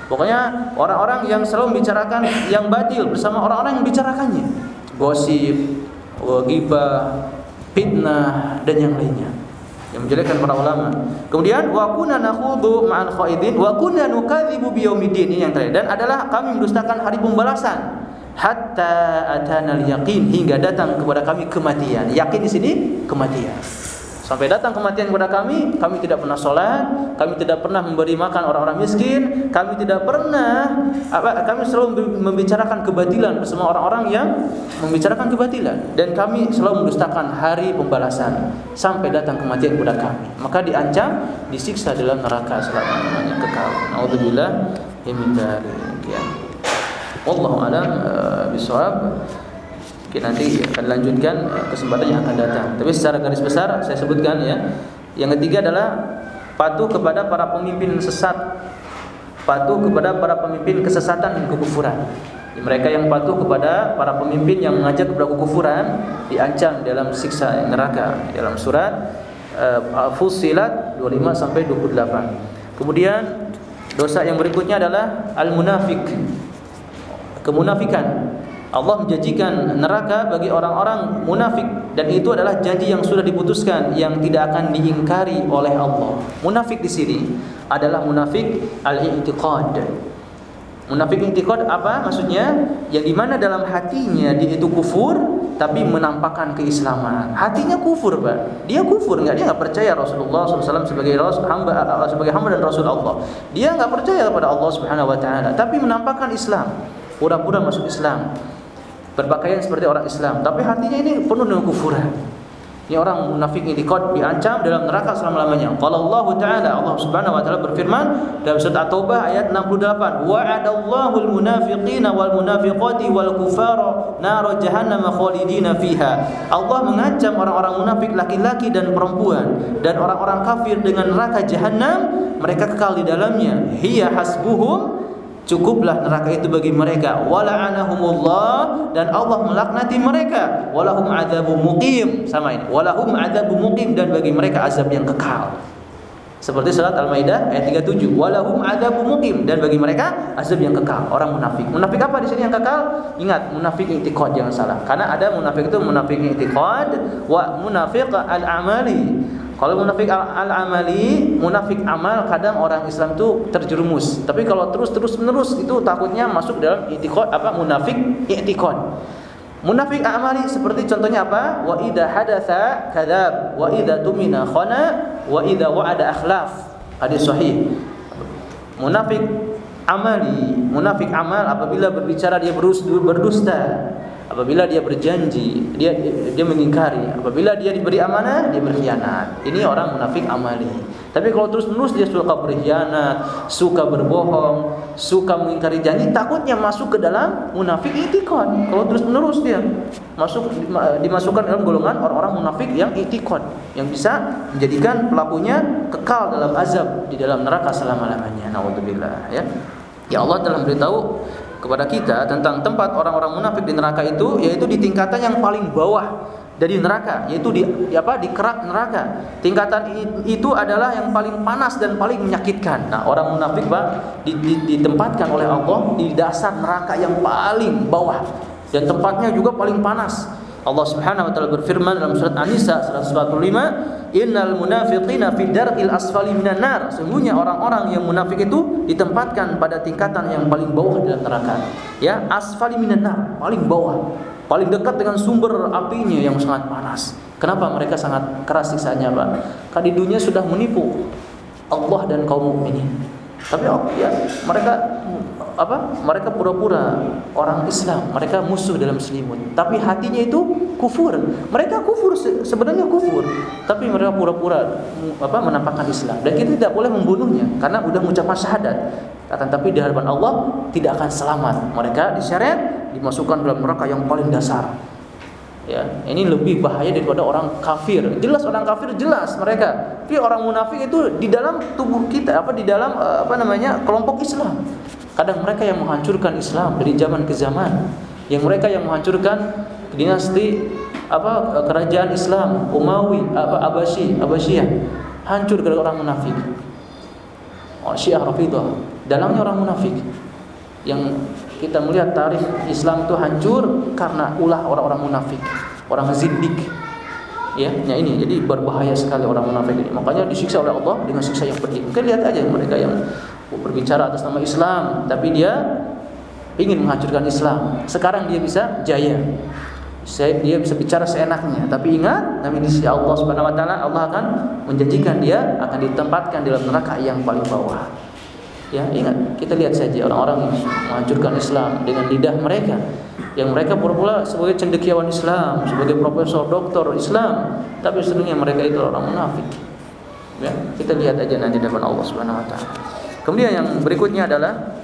Pokoknya orang-orang yang selalu membicarakan yang batil bersama orang-orang yang membicarakannya. Gosip, gibah, fitnah dan yang lainnya yang menjelekkan para ulama. Kemudian wa kunna nakhudhu ma'al khaidin wa kunna nukadzibu biyaumiddin ini yang terakhir dan adalah kami mendustakan hari pembalasan hatta atana al-yaqin hingga datang kepada kami kematian. Yakin di sini kematian. Sampai datang kematian kepada kami, kami tidak pernah sholat, kami tidak pernah memberi makan orang-orang miskin, kami tidak pernah, apa, kami selalu membicarakan kebatilan bersama orang-orang yang membicarakan kebatilan, dan kami selalu mendustakan hari pembalasan sampai datang kematian kepada kami. Maka diancam, disiksa dalam neraka selama-lamanya kekal. Nauzubillah min dzalik. Ya. Wallahu a'lam uh, bishawab. Oke, nanti akan lanjutkan eh, kesempatan yang akan datang. Tapi secara garis besar saya sebutkan ya. Yang ketiga adalah patuh kepada para pemimpin sesat, patuh kepada para pemimpin kesesatan dan kekufuran. Mereka yang patuh kepada para pemimpin yang mengajak kepada kekufuran diancam dalam siksa neraka dalam surat uh, Fussilat 25 sampai 28. Kemudian dosa yang berikutnya adalah al-munafik. Kemunafikan. Allah menjanjikan neraka bagi orang-orang munafik dan itu adalah janji yang sudah diputuskan yang tidak akan diingkari oleh Allah. Munafik di sini adalah munafik al-i'tiqad. Munafik i'tiqad apa maksudnya? Yang di mana dalam hatinya dia itu kufur tapi menampakkan keislaman. Hatinya kufur, Pak. Dia kufur enggak? Dia enggak percaya Rasulullah SAW sebagai rasul hamba sebagai hamba dan rasul Allah. Dia enggak percaya kepada Allah Subhanahu wa taala, tapi menampakkan Islam. Pura-pura masuk Islam. Berpakaian seperti orang Islam, tapi hatinya ini penuh dengan kufuran. Ini orang munafik ini dikot diancam dalam neraka selama-lamanya. Qala Allah Ta'ala Allah Subhanahu wa taala berfirman dalam surat At-Taubah ayat 68, "Wa'adallahu al-munafiqina wal munafiqati wal kufara nar jahannam khalidina fiha." Allah mengancam orang-orang munafik laki-laki dan perempuan dan orang-orang kafir dengan neraka jahanam, mereka kekal di dalamnya. Hiya hasbuhum Cukuplah neraka itu bagi mereka. Wala'anahumullah dan Allah melaknati mereka. Walahum adzabu muqim. Sama ini. Walahum adzabu muqim dan bagi mereka azab yang kekal. Seperti surat Al-Maidah ayat 37. Walahum adzabu muqim dan bagi mereka azab yang kekal. Orang munafik. Munafik apa di sini yang kekal? Ingat, munafik i'tiqad jangan salah. Karena ada munafik itu munafik i'tiqad wa munafiq al-amali. Kalau munafik al-amali, munafik amal kadang orang Islam itu terjerumus. Tapi kalau terus-terus menerus itu takutnya masuk dalam i'tiqad apa munafik i'tiqad. Munafik amali seperti contohnya apa? Wa idza hadatsa kadzab, wa idza tumina khana, wa idza wa'ada akhlaf. Hadis sahih. Munafik amali, munafik amal apabila berbicara dia berdusta Apabila dia berjanji, dia dia mengingkari. Apabila dia diberi amanah, dia berkhianat. Ini orang munafik amali. Tapi kalau terus-menerus dia suka berkhianat, suka berbohong, suka mengingkari janji, takutnya masuk ke dalam munafik itikad. Kalau terus-menerus dia masuk dimasukkan dalam golongan orang-orang munafik yang itikad, yang bisa menjadikan pelakunya kekal dalam azab di dalam neraka selama-lamanya. Nauzubillah ya. Ya Allah telah beritahu kepada kita tentang tempat orang-orang munafik di neraka itu yaitu di tingkatan yang paling bawah dari neraka yaitu di, apa di kerak neraka. Tingkatan itu adalah yang paling panas dan paling menyakitkan. Nah, orang munafik Pak ditempatkan oleh Allah di dasar neraka yang paling bawah dan tempatnya juga paling panas. Allah Subhanahu wa taala berfirman dalam surat An-Nisa 145, "Innal munafiqina fi darqil asfali minan nar." Sungguhnya orang-orang yang munafik itu ditempatkan pada tingkatan yang paling bawah dalam neraka. Ya, asfali minan nar, paling bawah. Paling dekat dengan sumber apinya yang sangat panas. Kenapa mereka sangat keras siksaannya, Pak? Karena di dunia sudah menipu Allah dan kaum mukminin. Tapi ya mereka apa? Mereka pura-pura orang Islam, mereka musuh dalam selimut. Tapi hatinya itu kufur. Mereka kufur sebenarnya kufur, tapi mereka pura-pura apa menampakkan Islam. Dan kita tidak boleh membunuhnya karena sudah mengucapkan syahadat. Akan tapi di hadapan Allah tidak akan selamat. Mereka diseret, dimasukkan dalam neraka yang paling dasar. Ya, ini lebih bahaya daripada orang kafir. Jelas orang kafir jelas mereka. Tapi orang munafik itu di dalam tubuh kita apa di dalam eh, apa namanya kelompok Islam. Kadang mereka yang menghancurkan Islam dari zaman ke zaman, yang mereka yang menghancurkan dinasti apa kerajaan Islam Umawi apa Abbasi Abbasiyah hancur gara orang munafik. Oh, Syiah Rafidah dalamnya orang munafik yang kita melihat tarikh Islam itu hancur karena ulah orang-orang munafik, orang zindik. Ya, ya ini jadi berbahaya sekali orang munafik ini. Makanya disiksa oleh Allah dengan siksa yang pedih. Mungkin lihat aja mereka yang berbicara atas nama Islam, tapi dia ingin menghancurkan Islam. Sekarang dia bisa jaya. Dia bisa bicara seenaknya, tapi ingat, nabi di Allah Subhanahu wa taala Allah akan menjanjikan dia akan ditempatkan dalam neraka yang paling bawah. Ya, ingat, kita lihat saja orang-orang yang menghancurkan Islam dengan lidah mereka yang mereka pura-pura sebagai cendekiawan Islam, sebagai profesor, doktor Islam, tapi sebenarnya mereka itu orang munafik. Ya, kita lihat aja nanti depan Allah Subhanahu wa taala. Kemudian yang berikutnya adalah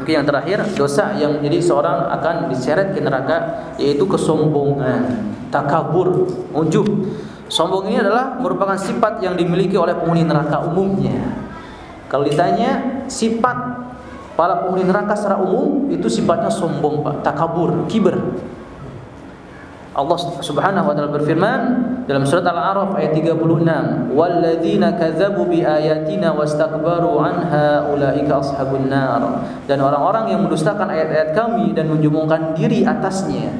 mungkin yang terakhir dosa yang menjadi seorang akan diseret ke neraka yaitu kesombongan, takabur, ujub. Sombong ini adalah merupakan sifat yang dimiliki oleh penghuni neraka umumnya. Kalau ditanya sifat Para penghuni neraka secara umum itu sifatnya sombong, Pak, takabur, kiber. Allah Subhanahu wa taala berfirman dalam surat Al-A'raf ayat 36, "Walladzina kadzabu biayatina wastakbaru anha ulaika ashabun nar." Dan orang-orang yang mendustakan ayat-ayat kami dan menyombongkan diri atasnya,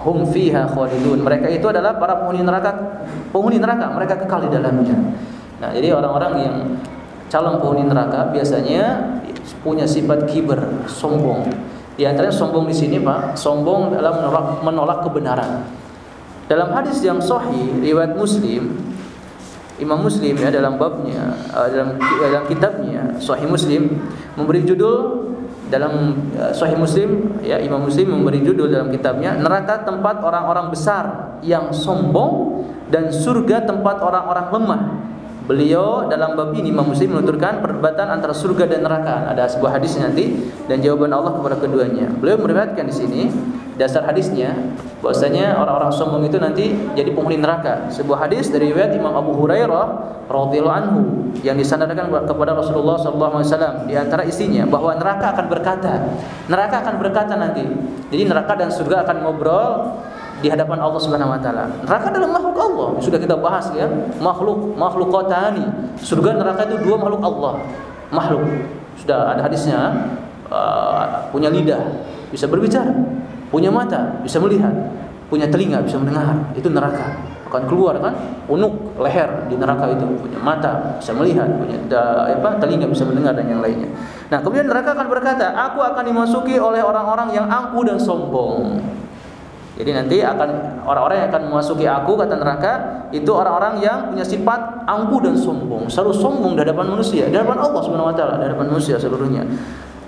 hum fiha khalidun. Mereka itu adalah para penghuni neraka, penghuni neraka, mereka kekal di dalamnya. Nah, jadi orang-orang yang calon penghuni neraka biasanya punya sifat kiber, sombong. Di antaranya sombong di sini Pak, sombong dalam menolak, menolak kebenaran. Dalam hadis yang sahih riwayat Muslim, Imam Muslim ya dalam babnya uh, dalam dalam kitabnya Sahih Muslim memberi judul dalam uh, Sahih Muslim ya Imam Muslim memberi judul dalam kitabnya neraka tempat orang-orang besar yang sombong dan surga tempat orang-orang lemah Beliau dalam bab ini Imam Muslim menuturkan perdebatan antara surga dan neraka. Ada sebuah hadis nanti dan jawaban Allah kepada keduanya. Beliau meriwayatkan di sini dasar hadisnya bahwasanya orang-orang sombong itu nanti jadi penghuni neraka. Sebuah hadis dari riwayat Imam Abu Hurairah radhiyallahu anhu yang disandarkan kepada Rasulullah sallallahu alaihi wasallam di antara isinya bahwa neraka akan berkata, neraka akan berkata nanti. Jadi neraka dan surga akan ngobrol di hadapan Allah Subhanahu wa taala. Neraka adalah makhluk Allah. Sudah kita bahas ya. Makhluk makhlukatani. Surga neraka itu dua makhluk Allah. Makhluk. Sudah ada hadisnya uh, punya lidah bisa berbicara, punya mata bisa melihat, punya telinga bisa mendengar. Itu neraka. Akan keluar kan unuk leher di neraka itu punya mata bisa melihat punya apa telinga bisa mendengar dan yang lainnya. Nah kemudian neraka akan berkata, aku akan dimasuki oleh orang-orang yang angkuh dan sombong. Jadi nanti akan orang-orang yang akan memasuki aku kata neraka itu orang-orang yang punya sifat angkuh dan sombong, selalu sombong di hadapan manusia, di hadapan Allah Subhanahu wa taala, di hadapan manusia seluruhnya.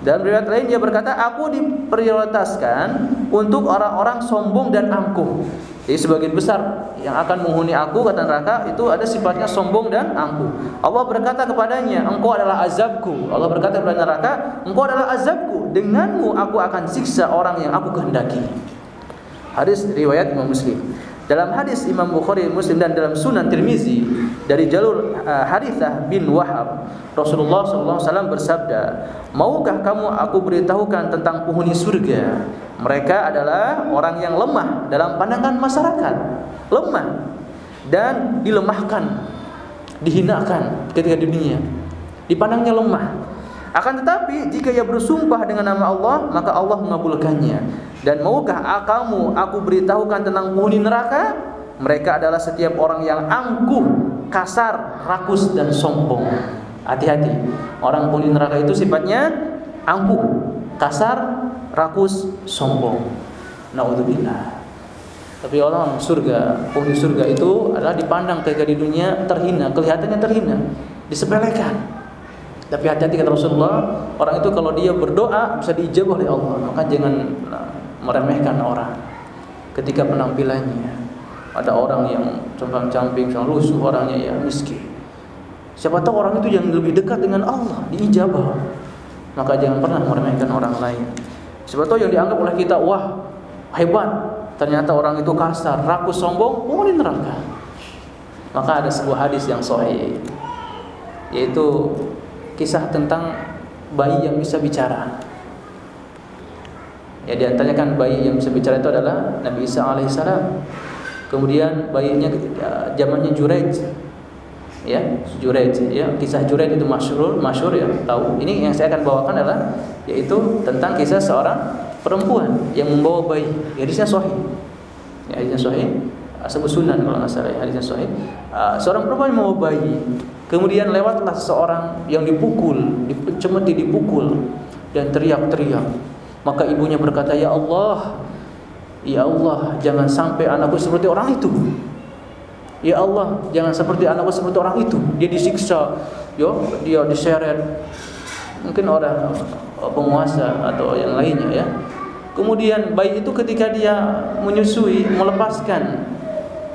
Dan riwayat lain dia berkata, "Aku diprioritaskan untuk orang-orang sombong dan angkuh." Jadi sebagian besar yang akan menghuni aku kata neraka itu ada sifatnya sombong dan angkuh. Allah berkata kepadanya, "Engkau adalah azabku." Allah berkata kepada neraka, "Engkau adalah azabku. Denganmu aku akan siksa orang yang aku kehendaki." Hadis riwayat Imam Muslim. Dalam hadis Imam Bukhari Muslim dan dalam Sunan Tirmizi dari jalur uh, Harithah bin Wahab, Rasulullah SAW bersabda, "Maukah kamu aku beritahukan tentang penghuni surga? Mereka adalah orang yang lemah dalam pandangan masyarakat, lemah dan dilemahkan, dihinakan ketika di dunia. Dipandangnya lemah. Akan tetapi jika ia bersumpah dengan nama Allah, maka Allah mengabulkannya. Dan maukah kamu aku beritahukan tentang penghuni neraka? Mereka adalah setiap orang yang angkuh, kasar, rakus dan sombong. Hati-hati. Orang penghuni neraka itu sifatnya angkuh, kasar, rakus, sombong. Nauzubillah. Tapi orang surga, penghuni surga itu adalah dipandang ketika di dunia terhina, kelihatannya terhina, disepelekan. Tapi hati-hati kata Rasulullah, orang itu kalau dia berdoa bisa diijabah oleh Allah. Maka jangan nah, meremehkan orang ketika penampilannya. Ada orang yang compang-camping, yang lusuh orangnya ya miskin. Siapa tahu orang itu yang lebih dekat dengan Allah diijabah. Maka jangan pernah meremehkan orang lain. Siapa tahu yang dianggap oleh kita wah hebat, ternyata orang itu kasar, rakus, sombong, penghuni neraka. Maka ada sebuah hadis yang sahih yaitu kisah tentang bayi yang bisa bicara. Ya di antaranya kan bayi yang bisa bicara itu adalah Nabi Isa alaihissalam. Kemudian bayinya ya, zamannya Jurej. Ya, Jurej ya, kisah Jurej itu masyhur, masyhur ya, tahu. Ini yang saya akan bawakan adalah yaitu tentang kisah seorang perempuan yang membawa bayi. Hadisnya sahih. Ya, hadisnya sahih. Kalau nggak salah ya, hadisnya sahih. Uh, seorang perempuan membawa bayi Kemudian lewatlah seorang yang dipukul, dicemeti dipukul dan teriak-teriak. Maka ibunya berkata, "Ya Allah, ya Allah, jangan sampai anakku seperti orang itu." Ya Allah, jangan seperti anakku seperti orang itu. Dia disiksa, yo, dia diseret. Mungkin orang penguasa atau yang lainnya ya. Kemudian bayi itu ketika dia menyusui, melepaskan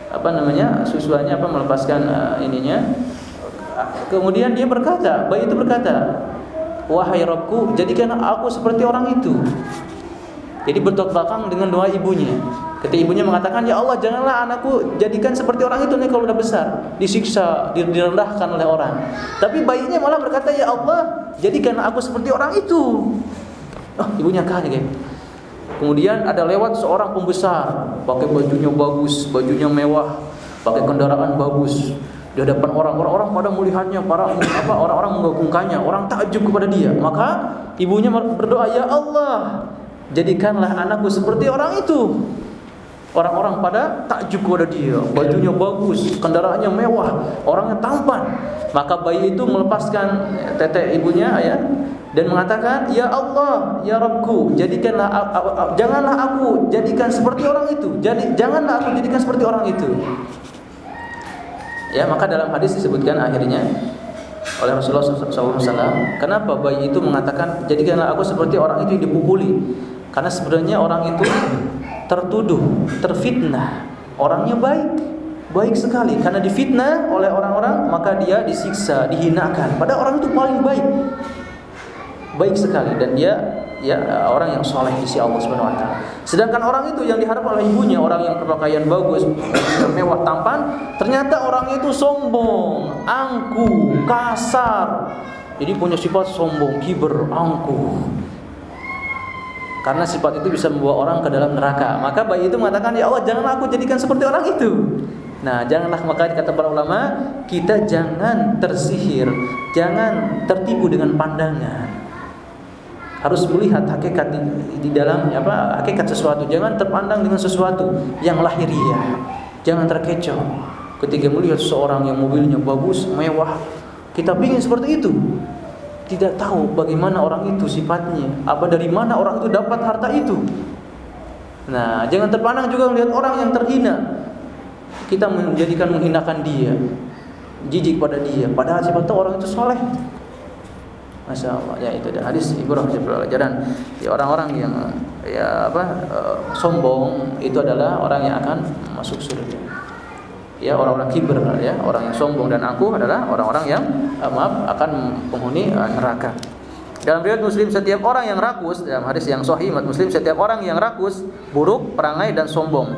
apa namanya susuannya apa melepaskan uh, ininya Kemudian dia berkata, bayi itu berkata, "Wahai Rabbku, jadikan aku seperti orang itu." Jadi bertolak belakang dengan doa ibunya. Ketika ibunya mengatakan, "Ya Allah, janganlah anakku jadikan seperti orang itu nih kalau udah besar, disiksa, direndahkan oleh orang." Tapi bayinya malah berkata, "Ya Allah, jadikanlah aku seperti orang itu. Oh, ibunya kaget. Kemudian ada lewat seorang pembesar, pakai bajunya bagus, bajunya mewah, pakai kendaraan bagus. Di hadapan orang, orang-orang pada melihatnya, para apa orang-orang mengagungkannya, orang takjub kepada dia. Maka ibunya berdoa, "Ya Allah, jadikanlah anakku seperti orang itu." Orang-orang pada takjub kepada dia, bajunya bagus, kendaraannya mewah, orangnya tampan. Maka bayi itu melepaskan tete ibunya ya dan mengatakan, "Ya Allah, ya Rabbku, jadikanlah janganlah aku jadikan seperti orang itu. Jadi janganlah aku jadikan seperti orang itu." Ya, maka dalam hadis disebutkan akhirnya oleh Rasulullah SAW. Kenapa bayi itu mengatakan jadikanlah aku seperti orang itu yang dipukuli? Karena sebenarnya orang itu tertuduh, terfitnah. Orangnya baik, baik sekali. Karena difitnah oleh orang-orang, maka dia disiksa, dihinakan. Padahal orang itu paling baik, baik sekali dan dia ya orang yang soleh di sisi Allah Subhanahu Wa Taala. Sedangkan orang itu yang diharap oleh ibunya orang yang berpakaian bagus, mewah tampan, ternyata orang itu sombong, angku, kasar. Jadi punya sifat sombong, kiber, angku. Karena sifat itu bisa membawa orang ke dalam neraka. Maka bayi itu mengatakan, "Ya Allah, janganlah aku jadikan seperti orang itu." Nah, janganlah maka kata para ulama, kita jangan tersihir, jangan tertipu dengan pandangan harus melihat hakikat di, di dalam apa hakikat sesuatu. Jangan terpandang dengan sesuatu yang lahiriah. Jangan terkecoh. Ketika melihat seorang yang mobilnya bagus mewah kita ingin seperti itu. Tidak tahu bagaimana orang itu sifatnya. Apa dari mana orang itu dapat harta itu. Nah jangan terpandang juga melihat orang yang terhina. Kita menjadikan menghinakan dia. Jijik pada dia. Padahal sifatnya orang itu soleh Masya Allah. Ya itu dan hadis ibrah pelajaran ya orang-orang yang ya apa uh, sombong itu adalah orang yang akan masuk surga. Ya orang-orang kiber ya. Orang yang sombong. Dan aku adalah orang-orang yang uh, maaf akan penghuni uh, neraka. Dalam riwayat Muslim setiap orang yang rakus dalam hadis yang sahih Muslim setiap orang yang rakus, buruk, perangai dan sombong.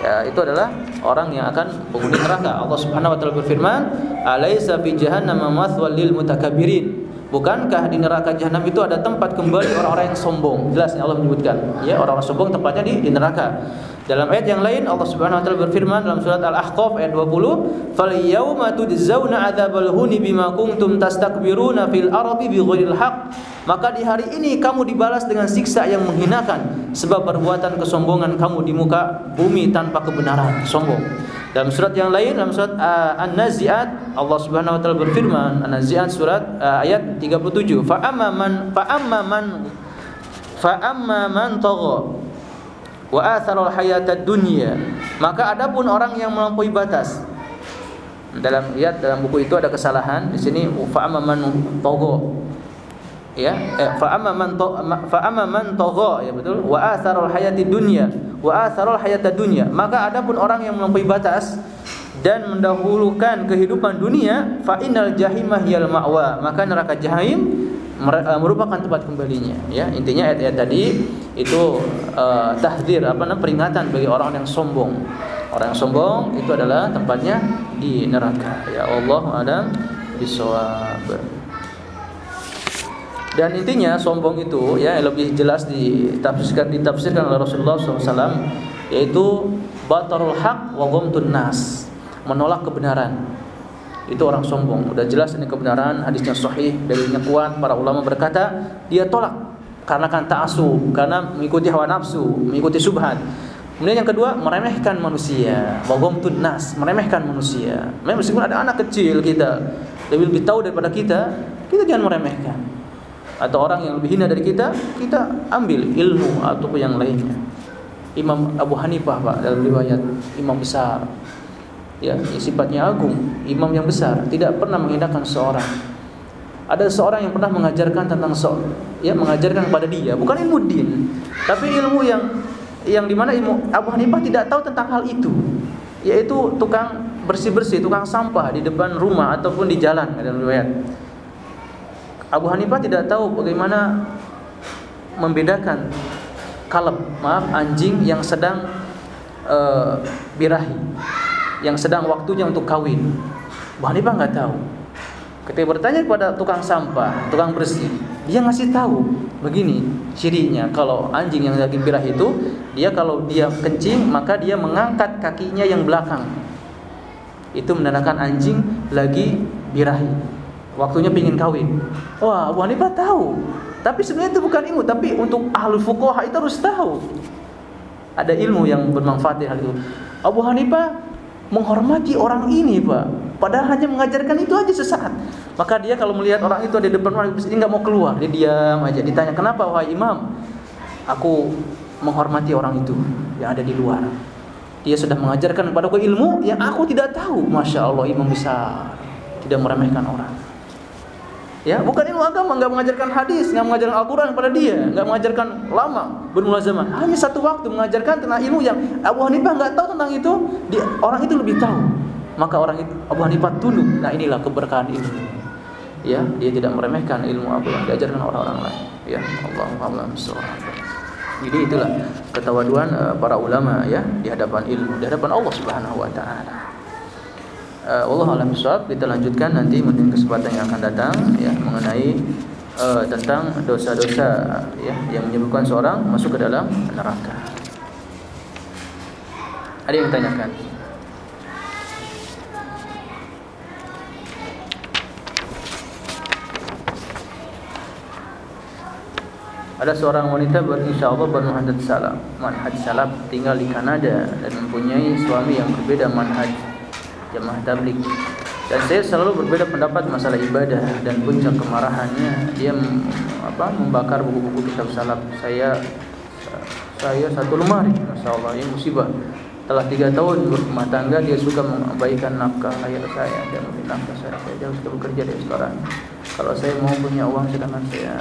Ya, itu adalah orang yang akan penghuni neraka. Allah Subhanahu wa taala berfirman, "Alaisa fi jahannam mathwal lil mutakabbirin." Bukankah di neraka jahanam itu ada tempat kembali orang-orang yang sombong? Jelas Allah menyebutkan, ya orang-orang sombong tempatnya di, di neraka. Dalam ayat yang lain Allah Subhanahu wa taala berfirman dalam surat Al-Ahqaf ayat 20, "Fal yauma tujzauna adzabal huni bima kuntum tastakbiruna fil ardi bighairil haqq." Maka di hari ini kamu dibalas dengan siksa yang menghinakan sebab perbuatan kesombongan kamu di muka bumi tanpa kebenaran, sombong. Dalam surat yang lain dalam surat uh, An-Nazi'at Allah Subhanahu wa taala berfirman An-Nazi'at surat uh, ayat 37 fa amma man fa amma man fa amma man tagha wa athara al-hayata dunya. Maka adapun orang yang melampaui batas dalam lihat dalam buku itu ada kesalahan di sini fa amma man tagha ya eh, fa amma man fa amma man tagha ya betul. Wa atharul hayati dunya wa atharul hayata dunya. Maka adapun orang yang melampaui batas dan mendahulukan kehidupan dunia fa innal jahimah yal ma'wa. Maka neraka jahim eh, merupakan tempat kembalinya. Ya intinya ayat-ayat tadi itu uh, tahdzir apa namanya peringatan bagi orang yang sombong. Orang yang sombong itu adalah tempatnya di neraka. Ya Allah adam bisawab dan intinya sombong itu ya lebih jelas ditafsirkan ditafsirkan oleh Rasulullah SAW yaitu batarul haq wa ghamtun nas menolak kebenaran. Itu orang sombong. Udah jelas ini kebenaran hadisnya sahih dalilnya kuat para ulama berkata dia tolak karena kan ta'asub karena mengikuti hawa nafsu mengikuti subhat. Kemudian yang kedua meremehkan manusia. Wa ghamtun nas meremehkan manusia. Meskipun ada anak kecil kita lebih lebih tahu daripada kita kita jangan meremehkan atau orang yang lebih hina dari kita, kita ambil ilmu ataupun yang lainnya. Imam Abu Hanifah Pak dalam riwayat imam besar. Ya, sifatnya agung, imam yang besar, tidak pernah menghinakan seorang. Ada seorang yang pernah mengajarkan tentang so, ya mengajarkan kepada dia, bukan ilmu din, tapi ilmu yang yang di mana ilmu Abu Hanifah tidak tahu tentang hal itu, yaitu tukang bersih-bersih, tukang sampah di depan rumah ataupun di jalan dalam riwayat. Abu Hanifah tidak tahu bagaimana membedakan kalb, maaf, anjing yang sedang uh, birahi, yang sedang waktunya untuk kawin. Abu Hanifah nggak tahu. Ketika bertanya kepada tukang sampah, tukang bersih, dia ngasih tahu begini cirinya kalau anjing yang lagi birah itu dia kalau dia kencing maka dia mengangkat kakinya yang belakang. Itu menandakan anjing lagi birahi. Waktunya pingin kawin. Wah, Hanifah tahu. Tapi sebenarnya itu bukan ilmu, tapi untuk ahli fuqaha itu harus tahu. Ada ilmu yang bermanfaat di hal itu. Abu Hanifah menghormati orang ini, Pak. Padahal hanya mengajarkan itu aja sesaat. Maka dia kalau melihat orang itu ada di depan orang ini nggak mau keluar, dia diam aja. Ditanya kenapa wahai imam? Aku menghormati orang itu yang ada di luar. Dia sudah mengajarkan kepadaku ilmu yang aku tidak tahu. Masya Allah imam besar, tidak meremehkan orang. Ya, bukan ilmu agama, nggak mengajarkan hadis, nggak mengajarkan Al-Quran kepada dia, nggak mengajarkan lama zaman. Hanya satu waktu mengajarkan tentang ilmu yang Abu Hanifah nggak tahu tentang itu, dia, orang itu lebih tahu maka orang itu Abu Hanifah tunduk. Nah inilah keberkahan ilmu. Ya, dia tidak meremehkan ilmu apa yang diajarkan orang-orang lain. Ya, Allah a'lam Jadi itulah ketawaduan uh, para ulama ya di hadapan ilmu, di hadapan Allah Subhanahu wa taala. Uh, Allah alam kita lanjutkan nanti mungkin kesempatan yang akan datang ya mengenai uh, tentang dosa-dosa ya yang menyebabkan seorang masuk ke dalam neraka. Ada yang tanyakan? Ada seorang wanita berinsyaallah bermanhaj salam, manhaj salaf tinggal di Kanada dan mempunyai suami yang berbeda manhaj jamaah tabligh. Dan saya selalu berbeda pendapat masalah ibadah dan puncak kemarahannya dia apa membakar buku-buku kitab salaf. Saya saya satu lemari, masya Allah ini musibah. Telah tiga tahun berumah tangga dia suka mengabaikan nafkah ayah saya dan nafkah saya. Saya jauh sudah bekerja di restoran. Kalau saya mau punya uang sedangkan saya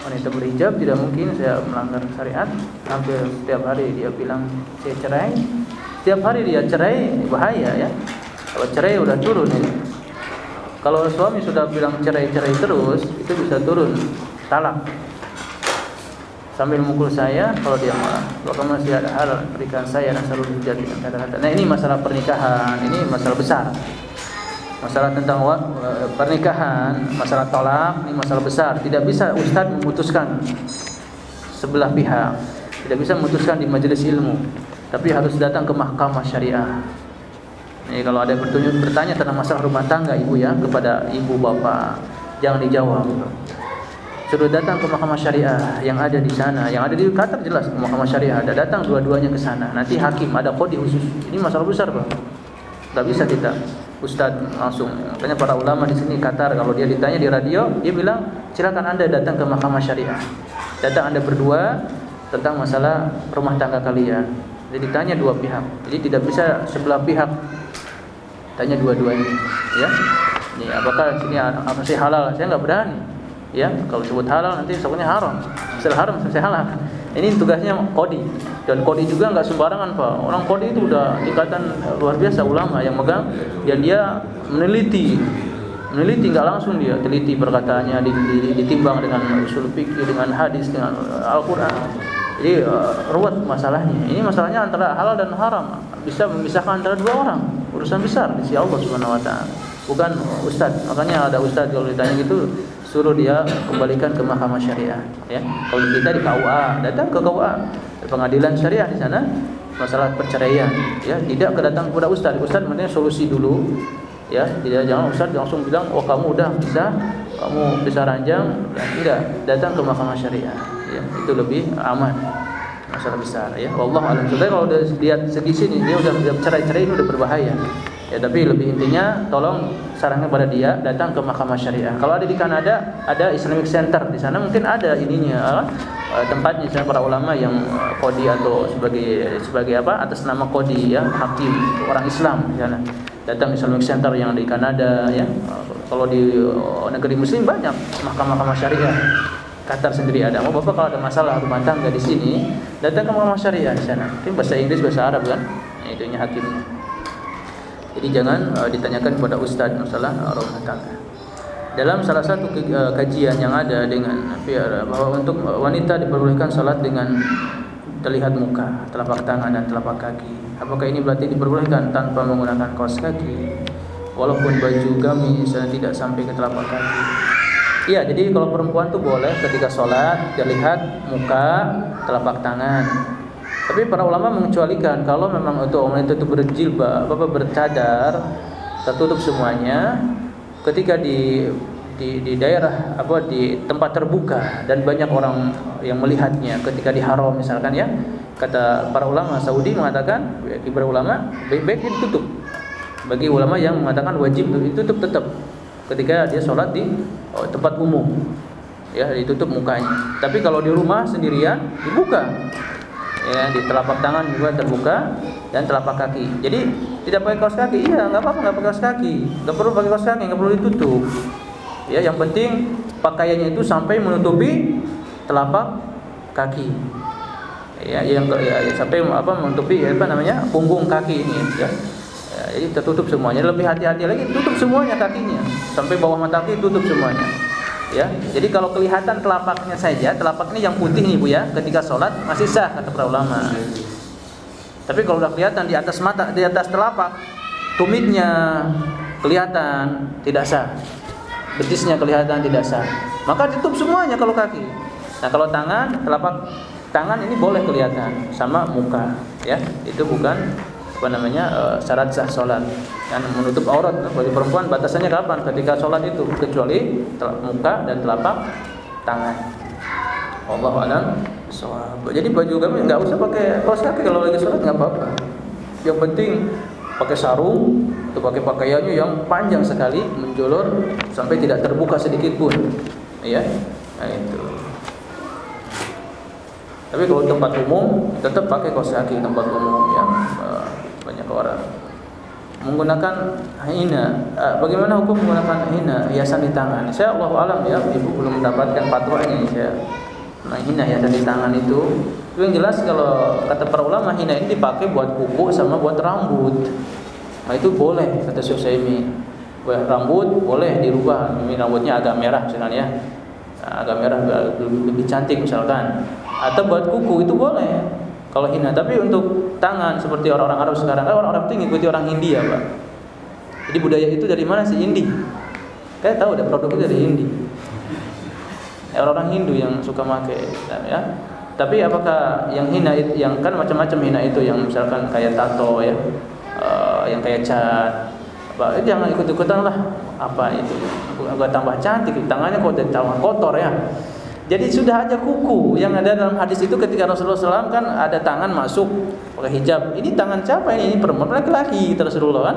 wanita berhijab tidak mungkin saya melanggar syariat hampir setiap hari dia bilang saya cerai setiap hari dia cerai bahaya ya. Kalau cerai udah turun ini. Kalau suami sudah bilang cerai-cerai terus itu bisa turun. Talak sambil memukul saya kalau dia marah. Kalau masih ada hal berikan saya dan selalu terjadi kata-kata. Nah ini masalah pernikahan. Ini masalah besar. Masalah tentang eh, pernikahan, masalah tolak, ini masalah besar. Tidak bisa ustaz memutuskan sebelah pihak. Tidak bisa memutuskan di majelis ilmu. Tapi harus datang ke mahkamah syariah. Ini kalau ada bertunjuk bertanya tentang masalah rumah tangga ibu ya kepada ibu bapak, jangan dijawab. Suruh datang ke mahkamah syariah yang ada di sana, yang ada di Qatar jelas mahkamah syariah ada datang dua-duanya ke sana. Nanti hakim ada kode khusus. Ini masalah besar, Pak. Tidak bisa kita Ustaz langsung. Makanya para ulama di sini Qatar kalau dia ditanya di radio, dia bilang, "Silakan Anda datang ke Mahkamah Syariah. Datang Anda berdua tentang masalah rumah tangga kalian." Jadi ditanya dua pihak. Jadi tidak bisa sebelah pihak tanya dua-duanya, ya. Ini apakah sini apa sih halal? Saya nggak berani. Ya, kalau sebut halal nanti sebenarnya haram. Setelah haram saya halal. Ini tugasnya kodi dan kodi juga nggak sembarangan pak. Orang kodi itu udah ikatan luar biasa ulama yang megang dan dia meneliti meneliti nggak langsung dia teliti perkataannya ditimbang dengan usul fikih dengan hadis dengan Al-Qur'an. Jadi uh, ruwet masalahnya. Ini masalahnya antara halal dan haram. Bisa memisahkan antara dua orang. Urusan besar di sisi Allah Subhanahu wa taala. Bukan ustaz. Makanya ada ustaz kalau ditanya gitu suruh dia kembalikan ke mahkamah syariah ya kalau kita di KUA datang ke KUA pengadilan syariah di sana masalah perceraian ya tidak kedatang kepada ustaz ustaz mending solusi dulu ya tidak jangan ustaz langsung bilang oh kamu udah bisa kamu bisa ranjang ya, tidak datang ke mahkamah syariah ya itu lebih aman masalah besar ya Allah alam kalau udah lihat segi sini dia udah cerai-cerai ini udah berbahaya Ya, tapi lebih intinya tolong sarannya pada dia datang ke mahkamah syariah. Kalau ada di Kanada, ada Islamic Center di sana mungkin ada ininya uh, tempatnya misalnya para ulama yang uh, kodi atau sebagai sebagai apa atas nama kodi ya hakim orang Islam di sana. Datang Islamic Center yang di Kanada ya. Kalau di negeri muslim banyak mahkamah-mahkamah syariah. Qatar sendiri ada. Mau Bapak kalau ada masalah rumah tangga di sini, datang ke mahkamah syariah di sana. Mungkin bahasa Inggris, bahasa Arab kan. Nah, itunya hakimnya. Jadi jangan uh, ditanyakan kepada ustaz masalah uh, rumah tangga. Dalam salah satu uh, kajian yang ada dengan Fiara bahwa untuk wanita diperbolehkan salat dengan terlihat muka, telapak tangan dan telapak kaki. Apakah ini berarti diperbolehkan tanpa menggunakan kaos kaki? walaupun baju gamis tidak sampai ke telapak kaki. Iya, jadi kalau perempuan tuh boleh ketika sholat dilihat muka, telapak tangan. Tapi para ulama mengecualikan kalau memang untuk orang itu berjilbab, apa bercadar, tertutup semuanya, ketika di di, di daerah apa di tempat terbuka dan banyak orang yang melihatnya ketika di haram misalkan ya kata para ulama Saudi mengatakan para ulama baik-baik ditutup bagi ulama yang mengatakan wajib ditutup tetap ketika dia sholat di oh, tempat umum ya ditutup mukanya tapi kalau di rumah sendirian dibuka ya di telapak tangan juga terbuka dan telapak kaki jadi tidak pakai kaos kaki iya nggak apa-apa nggak pakai kaos kaki nggak perlu pakai kaos kaki nggak perlu ditutup Ya, yang penting pakaiannya itu sampai menutupi telapak kaki. Ya, yang ya, sampai apa menutupi apa namanya? punggung kaki ini ya. Ya jadi tertutup semuanya. Lebih hati-hati lagi tutup semuanya kakinya. Sampai bawah mata kaki tutup semuanya. Ya. Jadi kalau kelihatan telapaknya saja, telapak ini yang putih nih Bu ya, ketika sholat masih sah kata para ulama. Tapi kalau udah kelihatan di atas mata, di atas telapak, tumitnya kelihatan tidak sah betisnya kelihatan tidak sah. Maka tutup semuanya kalau kaki. Nah, kalau tangan, telapak tangan ini boleh kelihatan sama muka, ya. Itu bukan apa namanya uh, syarat sah sholat. Dan menutup aurat bagi perempuan batasannya kapan? Ketika sholat itu kecuali muka dan telapak tangan. Allah alam jadi baju kami nggak usah pakai kaos kaki kalau lagi sholat nggak apa-apa. Yang penting pakai sarung atau pakai pakaiannya yang panjang sekali menjolor sampai tidak terbuka sedikit pun. Ya nah itu. Tapi kalau tempat umum tetap pakai kaos kaki tempat umum yang uh, orang menggunakan hina uh, bagaimana hukum menggunakan hina hiasan di tangan saya Allah alam ya ibu belum mendapatkan fatwa ini saya nah hina hiasan di tangan itu itu yang jelas kalau kata para ulama hina ini dipakai buat kuku sama buat rambut. Nah itu boleh kata Syekh Saimi. Buat rambut boleh dirubah, ini rambutnya agak merah misalnya. Nah, agak merah lebih cantik misalkan. Atau buat kuku itu boleh. Kalau hina, tapi untuk tangan seperti orang-orang Arab sekarang, kan orang-orang itu ngikuti orang India, Pak. Jadi budaya itu dari mana? Sih Indi? Kayak tahu ada produk itu dari Indi. Orang-orang Hindu yang suka pakai, ya. Tapi apakah yang hina yang kan macam-macam hina itu. Yang misalkan kayak tato ya, uh, yang kayak cat, apa, eh, jangan ikut-ikutan lah. Apa itu? Agak tambah cantik. Tangannya kok tambah kotor ya. Jadi sudah aja kuku yang ada dalam hadis itu ketika Rasulullah SAW kan ada tangan masuk pakai hijab. Ini tangan siapa ini? Ini perempuan laki-laki Rasulullah kan.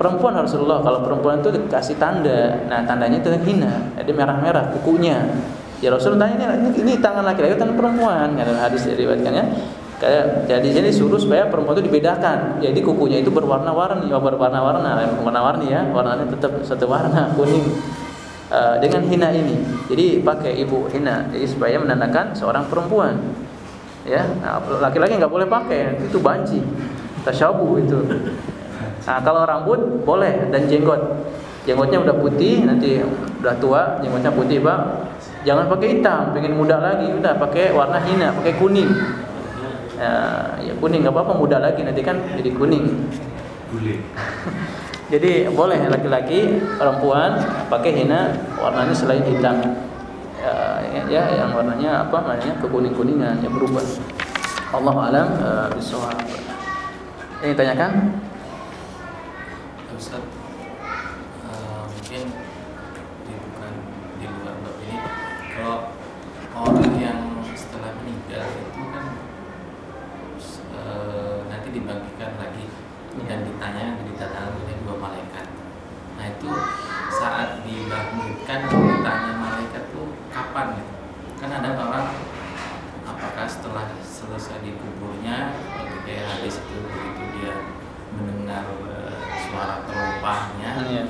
Perempuan Rasulullah kalau perempuan itu dikasih tanda. Nah tandanya itu hina. Jadi merah-merah kukunya. Ya Rasul tanya ini, ini tangan laki-laki tangan perempuan ya dalam hadis diriwayatkannya. Kayak jadi jadi suruh supaya perempuan itu dibedakan. Jadi kukunya itu berwarna-warni, oh, berwarna-warna, warna-warni ya, warnanya tetap satu warna kuning. Uh, dengan hina ini. Jadi pakai ibu hina jadi supaya menandakan seorang perempuan. Ya, nah, laki-laki nggak boleh pakai, itu banci. Tasyabuh itu. Nah, kalau rambut boleh dan jenggot. Jenggotnya udah putih, nanti udah tua, jenggotnya putih, Pak Jangan pakai hitam, pengen muda lagi, udah pakai warna hina, pakai kuning. Ya, ya kuning nggak apa-apa muda lagi nanti kan jadi kuning. jadi boleh laki-laki, perempuan pakai hina warnanya selain hitam. Ya, ya yang warnanya apa namanya kekuning-kuningan ya berubah. Allah alam uh, bisawab. Ini tanyakan? Ustaz, kalau orang yang setelah meninggal itu kan e, nanti dibagikan lagi dan ditanya didatangkan oleh dua malaikat. Nah itu saat dibangkitkan ditanya malaikat itu kapan gitu? Kan ada orang apakah setelah selesai dikuburnya kayak hadis itu begitu dia mendengar e, suara teropahnya iya.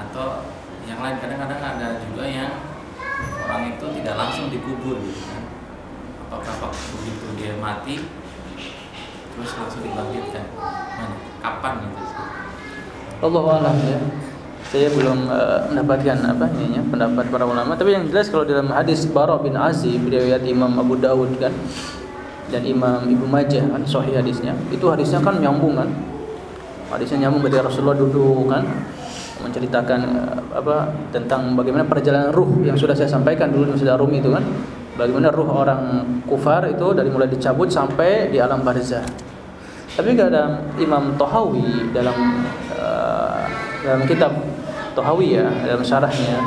atau yang lain kadang-kadang ada juga yang orang itu tidak langsung dikubur gitu kan? Apakah begitu dia mati terus langsung dibangkitkan? Kapan gitu? Allah alam ya saya belum uh, mendapatkan apa ini pendapat para ulama tapi yang jelas kalau dalam hadis Bara bin Azib riwayat Imam Abu Dawud kan dan Imam Ibnu Majah kan sahih hadisnya itu hadisnya kan nyambung kan Hadisnya nyambung ketika Rasulullah duduk kan menceritakan eh, apa tentang bagaimana perjalanan ruh yang sudah saya sampaikan dulu di Masjid Rumi itu kan. Bagaimana ruh orang kufar itu dari mulai dicabut sampai di alam barzah. Tapi ada Imam Tohawi dalam uh, dalam kitab Tohawi ya dalam syarahnya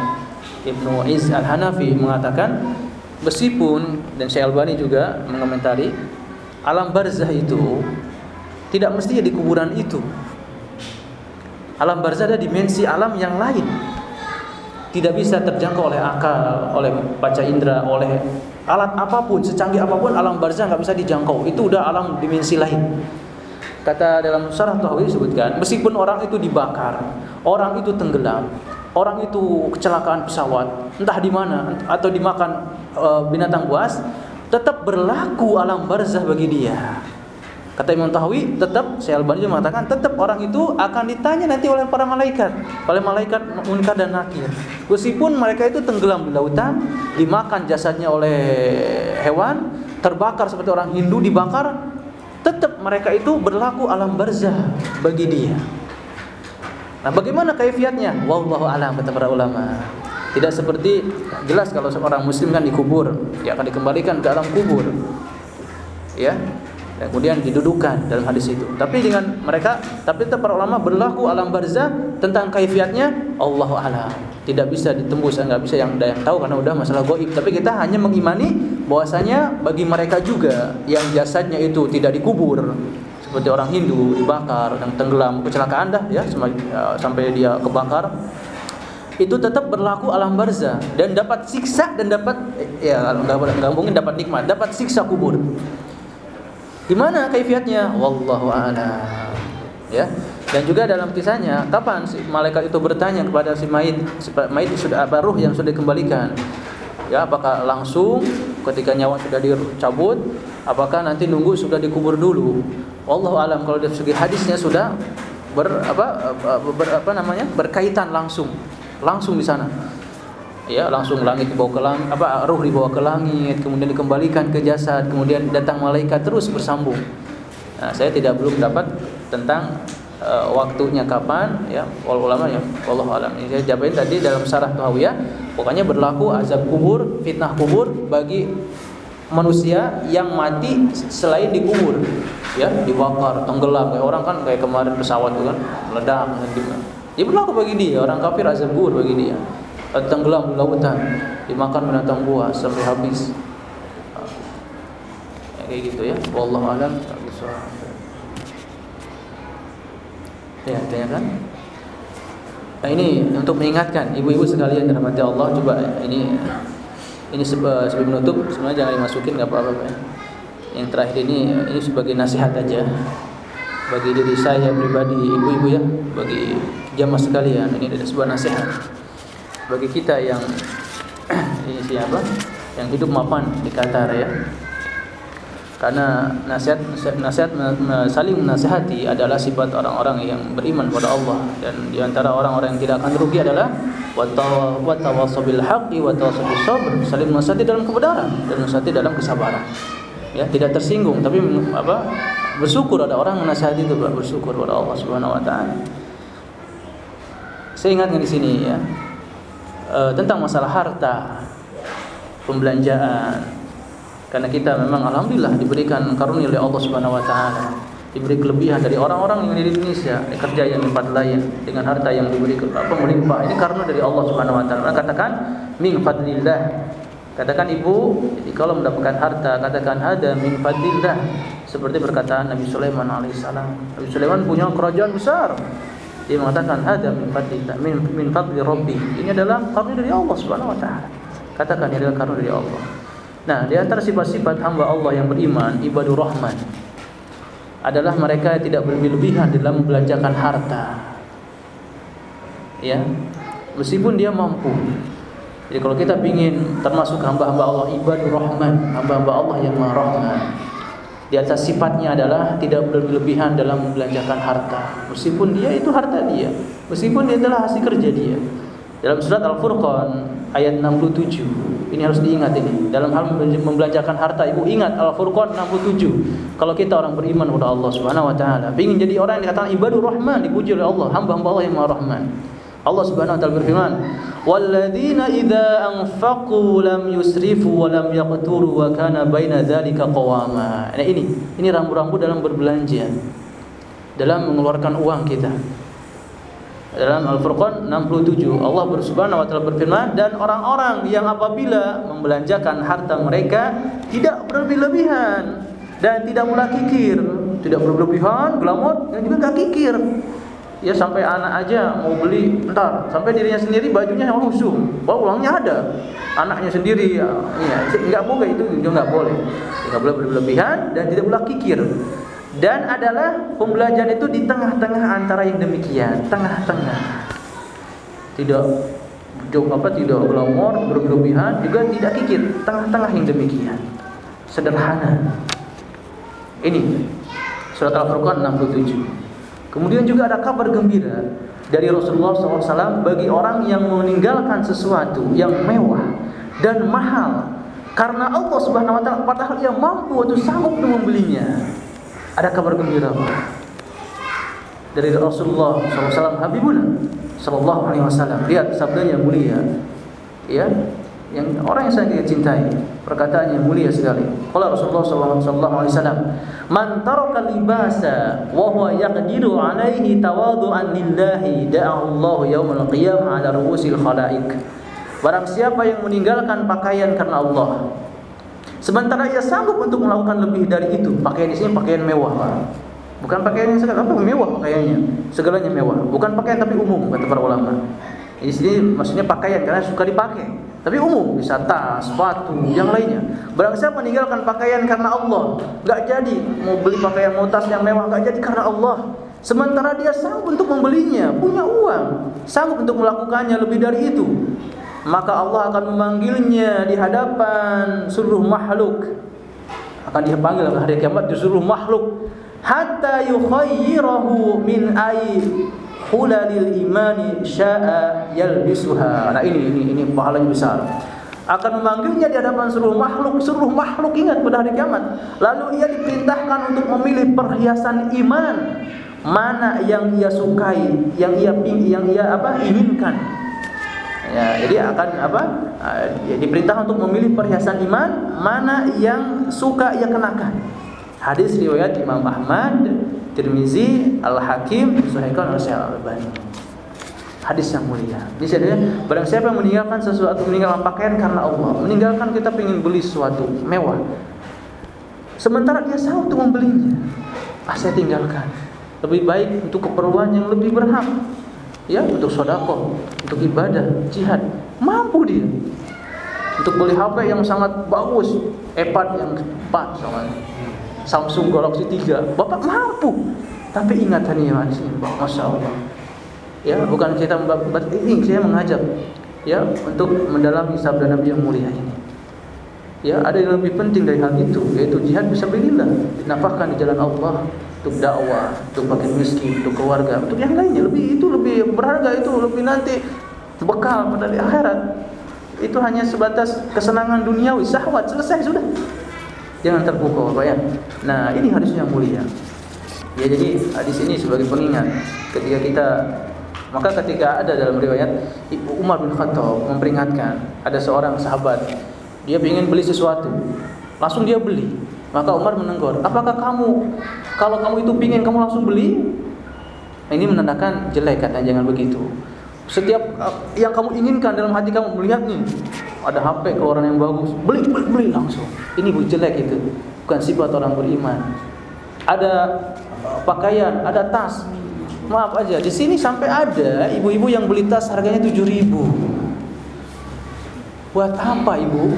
Ibnu Iz Al-Hanafi mengatakan meskipun dan Syekh Albani juga mengomentari alam barzah itu tidak mesti di kuburan itu Alam barzah ada dimensi alam yang lain. Tidak bisa terjangkau oleh akal, oleh baca indera, oleh alat apa pun, secanggih apa pun alam barzah nggak bisa dijangkau. Itu udah alam dimensi lain. Kata dalam syarah Tahawi disebutkan, meskipun orang itu dibakar, orang itu tenggelam, orang itu kecelakaan pesawat, entah di mana atau dimakan e, binatang buas, tetap berlaku alam barzah bagi dia. Kata Imam Tahawi, tetap saya Albani mengatakan tetap orang itu akan ditanya nanti oleh para malaikat, oleh malaikat munkar dan nakir. Meskipun mereka itu tenggelam di lautan, dimakan jasadnya oleh hewan, terbakar seperti orang Hindu dibakar, tetap mereka itu berlaku alam barzah bagi dia. Nah, bagaimana kaifiatnya? Wallahu alam kata para ulama. Tidak seperti jelas kalau seorang muslim kan dikubur, dia akan dikembalikan ke alam kubur. Ya, dan kemudian didudukan dalam hadis itu. Tapi dengan mereka, tapi tetap para ulama berlaku alam barzah tentang kaifiatnya Allah alam. Tidak bisa ditembus, enggak bisa yang ada yang tahu karena udah masalah goib. Tapi kita hanya mengimani bahwasanya bagi mereka juga yang jasadnya itu tidak dikubur seperti orang Hindu dibakar dan tenggelam kecelakaan dah ya, ya sampai dia kebakar itu tetap berlaku alam barzah dan dapat siksa dan dapat ya nggak mungkin dapat nikmat dapat siksa kubur Gimana kaifiatnya? Wallahu a'lam. Ya. Dan juga dalam kisahnya, kapan si malaikat itu bertanya kepada si mayit, si mayit sudah apa ruh yang sudah dikembalikan? Ya, apakah langsung ketika nyawa sudah dicabut, apakah nanti nunggu sudah dikubur dulu? Wallahu alam kalau dari segi hadisnya sudah ber apa, ber, apa namanya? berkaitan langsung. Langsung di sana ya langsung langit dibawa ke langit apa ruh dibawa ke langit kemudian dikembalikan ke jasad kemudian datang malaikat terus bersambung. Nah, saya tidak belum dapat tentang uh, waktunya kapan ya wal ulama ya Allah alam. Ini saya jabarin tadi dalam syarah Tuhawiyah pokoknya berlaku azab kubur fitnah kubur bagi manusia yang mati selain dikubur ya dibakar tenggelam. Kayak orang kan kayak kemarin pesawat itu kan meledak dia berlaku bagi dia orang kafir azab kubur bagi dia tenggelam di lautan dimakan binatang buas sampai habis. Ya, kayak gitu ya. Wallahu alam. Ya kan? Nah ini untuk mengingatkan ibu-ibu sekalian dirahmati Allah coba ini ini sebagai menutup sebenarnya jangan dimasukin nggak apa-apa ya. yang terakhir ini ini sebagai nasihat aja. Bagi diri saya pribadi ibu-ibu ya. Bagi jamaah sekalian ini adalah sebuah nasihat bagi kita yang ini siapa yang hidup mapan di Qatar ya. Karena nasihat nasihat saling menasihati adalah sifat orang-orang yang beriman kepada Allah. Dan di antara orang-orang yang tidak akan rugi adalah watawasabil haqqi sabr saling menasihati dalam kebenaran dan menasihati dalam kesabaran. Ya tidak tersinggung tapi apa bersyukur ada orang menasihati itu bersyukur kepada Allah Subhanahu wa taala. Saya ingatkan di sini ya uh, tentang masalah harta, pembelanjaan. Karena kita memang alhamdulillah diberikan karunia oleh Allah Subhanahu wa taala. Diberi kelebihan dari orang-orang yang di Indonesia, kerja yang lipat lain dengan harta yang diberi apa melimpah. Ini karena dari Allah Subhanahu wa taala. Katakan min fadlillah. Katakan ibu, jadi kalau mendapatkan harta, katakan ada min fadlillah. Seperti perkataan Nabi Sulaiman alaihissalam. Nabi Sulaiman punya kerajaan besar, dia mengatakan ada min fadlillah min min fadli. Ini adalah karunia dari Allah Subhanahu wa taala. Katakan ini adalah karunia dari Allah. Nah, di antara sifat-sifat hamba Allah yang beriman, ibadur rahman adalah mereka yang tidak berlebihan dalam membelanjakan harta. Ya. Meskipun dia mampu. Jadi kalau kita ingin termasuk hamba-hamba Allah ibadur rahman, hamba-hamba Allah yang maha rahman, di atas sifatnya adalah tidak berlebihan dalam membelanjakan harta. Meskipun dia itu harta dia, meskipun dia adalah hasil kerja dia. Dalam surat Al-Furqan ayat 67 Ini harus diingat ini. Dalam hal membelanjakan harta, Ibu ingat Al-Furqan 67. Kalau kita orang beriman kepada Allah Subhanahu wa taala, ingin jadi orang yang dikatakan ibadur rahman, dipuji oleh Allah, hamba-hamba Allah yang Maha Rahman. Allah Subhanahu wa taala berfirman, "Walladzina idza anfaqu lam yusrifu wa lam yaqturu wa kana baina dzalika qawama." Nah ini, ini rambu-rambu dalam berbelanja. Dalam mengeluarkan uang kita. Dalam Al-Furqan 67 Allah Subhanahu wa taala berfirman dan orang-orang yang apabila membelanjakan harta mereka tidak berlebihan dan tidak pula kikir, tidak berlebihan, glamor dan juga enggak kikir ya sampai anak aja mau beli entar sampai dirinya sendiri bajunya yang lusuh bahwa uangnya ada. Anaknya sendiri ya, ya nggak boleh itu juga nggak boleh. Nggak boleh berlebihan dan tidak boleh kikir. Dan adalah pembelajaran itu di tengah-tengah antara yang demikian. Tengah-tengah. Tidak jauh apa tidak glamor berlebihan juga tidak kikir. Tengah-tengah yang demikian. Sederhana. Ini. Surat al-furqan 67 Kemudian juga ada kabar gembira dari Rasulullah SAW bagi orang yang meninggalkan sesuatu yang mewah dan mahal karena Allah Subhanahu Wa Taala padahal ia mampu atau sanggup membelinya. Ada kabar gembira dari Rasulullah SAW Habibuna Sallallahu Alaihi Wasallam. Lihat sabdanya mulia, ya yang orang yang sangat cintai perkataannya mulia sekali. Qala Rasulullah sallallahu alaihi wasallam man taraka libasa wa huwa yaqdiru alaihi tawadhu'an lillahi da'ahu Allah yaumal qiyamah ala ru'usil khalaiq. Barang siapa yang meninggalkan pakaian karena Allah sementara ia sanggup untuk melakukan lebih dari itu pakaian di sini pakaian mewah Pak. bukan pakaian yang segala apa mewah pakaiannya? Segalanya mewah. Bukan pakaian tapi umum kata para ulama. Di sini maksudnya pakaian karena suka dipakai tapi umum bisa tas, sepatu, yang lainnya. Barang siapa meninggalkan pakaian karena Allah, nggak jadi mau beli pakaian mau tas yang mewah nggak jadi karena Allah. Sementara dia sanggup untuk membelinya, punya uang, sanggup untuk melakukannya lebih dari itu. Maka Allah akan memanggilnya di hadapan seluruh makhluk. Akan dipanggil pada hari kiamat di seluruh makhluk hatta yukhayyirahu min ay hulalil imani sya'a yalbisuha. Nah ini ini ini pahalanya besar. Akan memanggilnya di hadapan seluruh makhluk, seluruh makhluk ingat pada hari kiamat. Lalu ia diperintahkan untuk memilih perhiasan iman mana yang ia sukai, yang ia yang ia apa inginkan. Ya, jadi akan apa? Diperintahkan untuk memilih perhiasan iman mana yang suka ia kenakan. Hadis riwayat Imam Ahmad Tirmizi, Al-Hakim, Syekh Al-Albani. Hadis yang mulia. Di sini barang siapa yang meninggalkan sesuatu, meninggalkan pakaian karena Allah, meninggalkan kita ingin beli sesuatu mewah. Sementara dia sanggup untuk membelinya. Ah, saya tinggalkan. Lebih baik untuk keperluan yang lebih berhak. Ya, untuk sodako, untuk ibadah, jihad. Mampu dia. Untuk beli HP yang sangat bagus, iPad yang pas soalnya Samsung Galaxy 3 Bapak mampu. Tapi ingat ya Masya Allah. Ya bukan kita ini saya mengajak ya untuk mendalami sabda Nabi yang mulia ini. Ya ada yang lebih penting dari hal itu yaitu jihad bisa berilah dinafkahkan di jalan Allah untuk dakwah untuk pakai miskin untuk keluarga untuk yang lainnya. Lebih itu lebih berharga itu lebih nanti bekal pada akhirat. Itu hanya sebatas kesenangan duniawi. Syahwat selesai sudah Jangan terpukau Bapak ya. Nah, ini harusnya mulia. Ya jadi di sini sebagai pengingat ketika kita maka ketika ada dalam riwayat Umar bin Khattab memperingatkan ada seorang sahabat dia ingin beli sesuatu langsung dia beli maka Umar menegur apakah kamu kalau kamu itu ingin kamu langsung beli nah, ini menandakan jelek katanya jangan begitu setiap uh, yang kamu inginkan dalam hati kamu melihat nih ada HP keluaran yang bagus, beli beli, beli langsung. Ini bu jelek itu, bukan sifat orang beriman. Ada uh, pakaian, ada tas. Maaf aja, di sini sampai ada ibu-ibu yang beli tas harganya tujuh ribu. Buat apa ibu?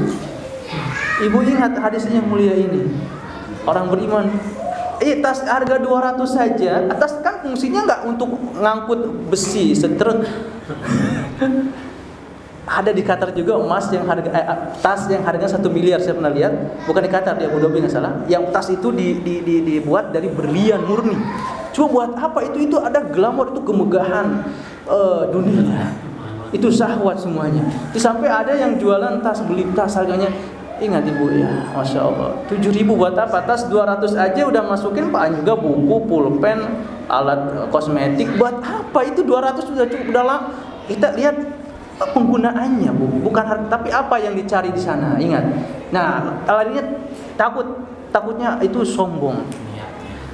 Ibu ingat hadisnya mulia ini. Orang beriman eh tas harga 200 saja atas kan fungsinya nggak untuk ngangkut besi setrek ada di Qatar juga emas yang harga eh, tas yang harganya satu miliar saya pernah lihat? Bukan di Qatar di Abu Dhabi salah. Yang tas itu di, di, di, dibuat dari berlian murni. Cuma buat apa? Itu itu ada glamor itu kemegahan uh, dunia. Itu syahwat semuanya. Sampai ada yang jualan tas, beli tas harganya Ingat ibu ya, masya Allah. Tujuh ribu buat apa? Tas 200 aja udah masukin pak juga buku, pulpen, alat kosmetik. Buat apa? Itu 200 sudah cukup dalam. Kita lihat penggunaannya bu, bukan harga, tapi apa yang dicari di sana. Ingat. Nah, larinya takut, takutnya itu sombong.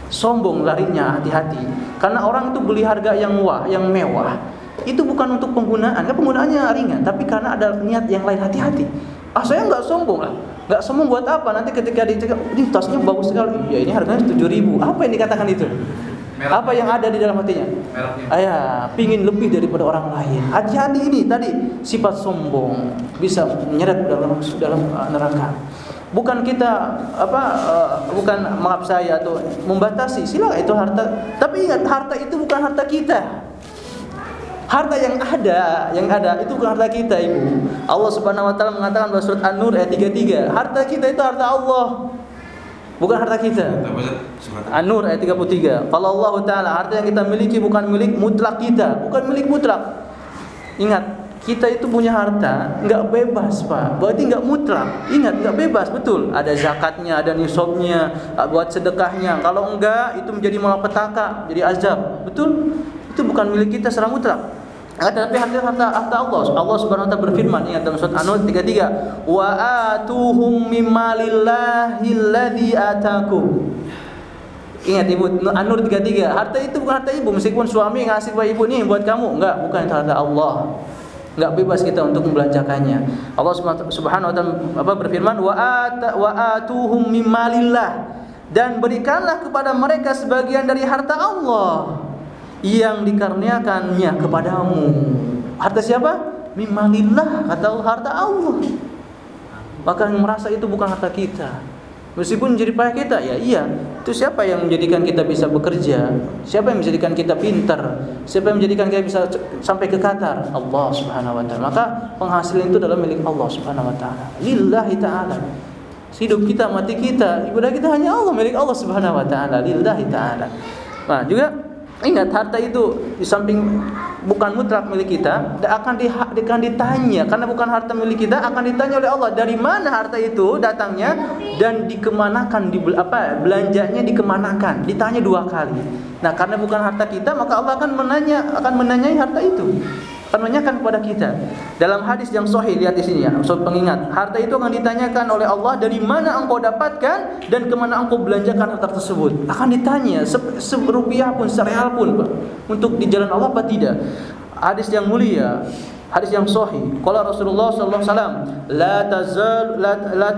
Sombong larinya hati-hati. Karena orang itu beli harga yang wah, yang mewah. Itu bukan untuk penggunaan, kan penggunaannya ringan, tapi karena ada niat yang lain hati-hati. Ah saya nggak sombong lah. Nggak sombong buat apa? Nanti ketika dicek, ini tasnya bagus sekali. Ya ini harganya tujuh ribu. Apa yang dikatakan itu? Apa yang ada di dalam hatinya? Ayah, pingin lebih daripada orang lain. Hati-hati ini tadi sifat sombong bisa menyeret dalam dalam uh, neraka. Bukan kita apa uh, bukan maaf saya atau membatasi silakan itu harta. Tapi ingat harta itu bukan harta kita. Harta yang ada, yang ada itu bukan harta kita, Ibu. Allah Subhanahu wa taala mengatakan dalam surat An-Nur ayat 33, harta kita itu harta Allah. Bukan harta kita. An-Nur ayat 33. Kalau Allah taala harta yang kita miliki bukan milik mutlak kita, bukan milik mutlak. Ingat, kita itu punya harta nggak bebas pak berarti nggak mutlak ingat nggak bebas betul ada zakatnya ada nisabnya buat sedekahnya kalau enggak itu menjadi malapetaka jadi azab betul itu bukan milik kita secara mutlak ada tapi harta harta harta Allah. Allah Subhanahu wa taala berfirman ingat dalam surat An-Nur 33, "Wa atuhum mimmalillahi alladzi atakum." Ingat Ibu An-Nur 33, harta itu bukan harta ibu meskipun suami ngasih buat ibu nih buat kamu, enggak, bukan itu harta Allah. Enggak bebas kita untuk membelanjakannya. Allah Subhanahu wa taala apa berfirman, "Wa ata wa atuhum mimmalillah." Dan berikanlah kepada mereka sebagian dari harta Allah yang dikaruniakannya kepadamu. Harta siapa? Mimalillah, kata harta Allah. Maka yang merasa itu bukan harta kita. Meskipun menjadi payah kita, ya iya. Itu siapa yang menjadikan kita bisa bekerja? Siapa yang menjadikan kita pintar? Siapa yang menjadikan kita bisa sampai ke Qatar? Allah Subhanahu wa taala. Maka penghasilan itu adalah milik Allah Subhanahu wa taala. Lillahi taala. Hidup kita, mati kita, ibadah kita hanya Allah, milik Allah Subhanahu wa taala. Lillahi taala. Nah, juga Ingat harta itu di samping bukan mutlak milik kita, akan di, akan ditanya. Karena bukan harta milik kita, akan ditanya oleh Allah dari mana harta itu datangnya? Dan dikemanakan di apa belanjanya dikemanakan, ditanya dua kali. Nah karena bukan harta kita maka Allah akan menanya akan menanyai harta itu menanyakan kepada kita. Dalam hadis yang sahih lihat di sini ya sobat pengingat. Harta itu akan ditanyakan oleh Allah dari mana engkau dapatkan dan ke mana engkau belanjakan harta tersebut. Akan ditanya serupiah pun sereal pun untuk di jalan Allah apa tidak? Hadis yang mulia hadis yang sahih. Qala Rasulullah sallallahu alaihi wasallam la tazal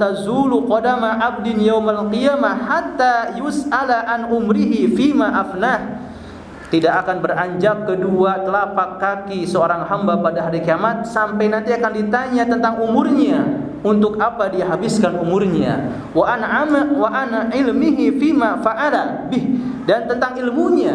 tazulu qadama 'abdin yaumal qiyamah hatta yus'ala an umrihi fima afnah tidak akan beranjak kedua telapak kaki seorang hamba pada hari kiamat sampai nanti akan ditanya tentang umurnya. Untuk apa dia habiskan umurnya? Wa ana wa ana ilmihi fima fa'ala bih. Dan tentang ilmunya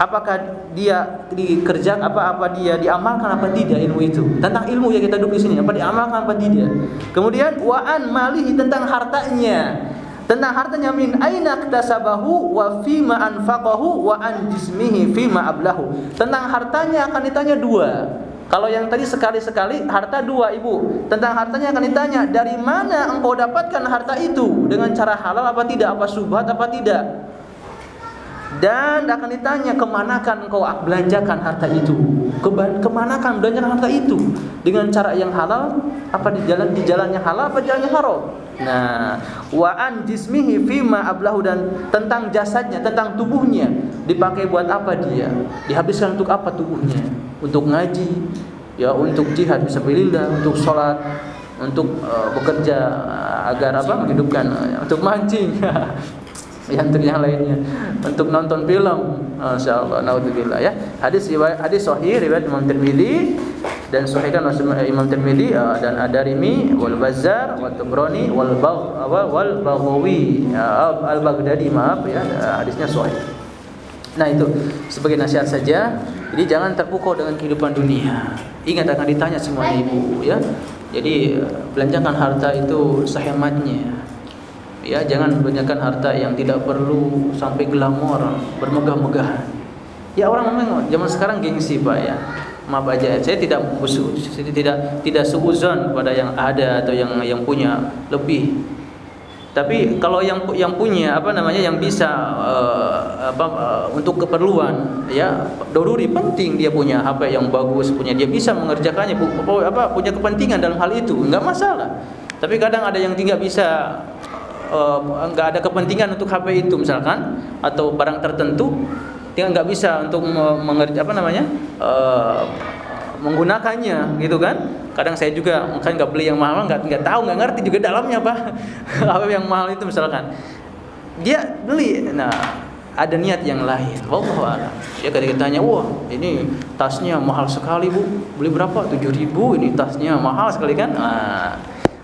apakah dia dikerjakan apa apa dia diamalkan apa tidak ilmu itu? Tentang ilmu yang kita duduk di sini apa diamalkan apa tidak? Kemudian wa an malihi tentang hartanya tentang hartanya min aina iktasabahu wa fima anfaqahu wa an jismihi fima ablahu. Tentang hartanya akan ditanya dua. Kalau yang tadi sekali-sekali harta dua ibu Tentang hartanya akan ditanya Dari mana engkau dapatkan harta itu Dengan cara halal apa tidak Apa subhat apa tidak dan akan ditanya kemanakan engkau belanjakan harta itu? Kemanakan belanjakan harta itu? Dengan cara yang halal apa di jalan di jalannya halal apa jalannya haram? Nah wa an jismihi fima ablahu dan tentang jasadnya tentang tubuhnya dipakai buat apa dia? Dihabiskan untuk apa tubuhnya? Untuk ngaji ya untuk jihad fisabilillah untuk sholat untuk uh, bekerja agar apa menghidupkan uh, untuk mancing. yang untuk yang lainnya. Untuk nonton film Masya Allah naudzubillah ya. Hadis riwayat hadis sahih riwayat Imam Tirmidzi dan sahihkan Imam Tirmidzi uh, dan Ad-Darimi wal Bazzar wa Tabrani wal Bagh wal Baghawi uh, al Baghdadi maaf ya hadisnya sahih. Nah itu sebagai nasihat saja. Jadi jangan terpukau dengan kehidupan dunia. Ingat akan ditanya semua ibu ya. Jadi belanjakan harta itu sehematnya ya jangan banyakkan harta yang tidak perlu sampai glamor bermegah-megahan ya orang memang zaman sekarang gengsi pak ya. Maaf aja saya tidak tidak tidak seuzon pada yang ada atau yang yang punya lebih. Tapi kalau yang yang punya apa namanya yang bisa uh, apa uh, untuk keperluan ya doruri penting dia punya HP yang bagus punya dia bisa mengerjakannya apa punya kepentingan dalam hal itu enggak masalah. Tapi kadang ada yang tidak bisa enggak uh, ada kepentingan untuk HP itu misalkan atau barang tertentu dia enggak bisa untuk mengerja apa namanya uh, menggunakannya gitu kan? Kadang saya juga kan nggak beli yang mahal nggak nggak tahu nggak ngerti juga dalamnya apa apa yang mahal itu misalkan. Dia beli nah ada niat yang lain. Alam. Ya ketika ditanya wah ini tasnya mahal sekali bu. Beli berapa? Tujuh ribu ini tasnya mahal sekali kan? Nah,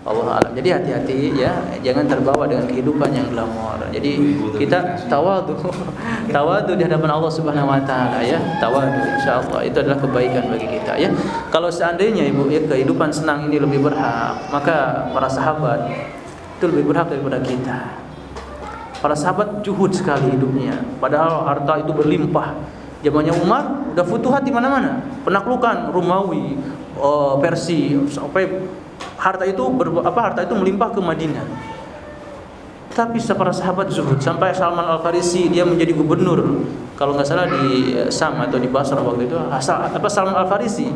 Allah alam. Jadi hati-hati ya, jangan terbawa dengan kehidupan yang glamor. Jadi kita tawadu, tawadu di hadapan Allah Subhanahu wa taala ya. Tawadu insyaallah itu adalah kebaikan bagi kita ya. Kalau seandainya Ibu ya kehidupan senang ini lebih berhak, maka para sahabat itu lebih berhak daripada kita. Para sahabat juhud sekali hidupnya, padahal harta itu berlimpah. Zamannya Umar udah futuhat di mana-mana, penaklukan Romawi, uh, Persia sampai harta itu ber, apa harta itu melimpah ke Madinah. Tapi para sahabat zuhud sampai Salman Al Farisi dia menjadi gubernur. Kalau nggak salah di eh, Sam atau di Basra waktu itu. Asal apa Salman Al Farisi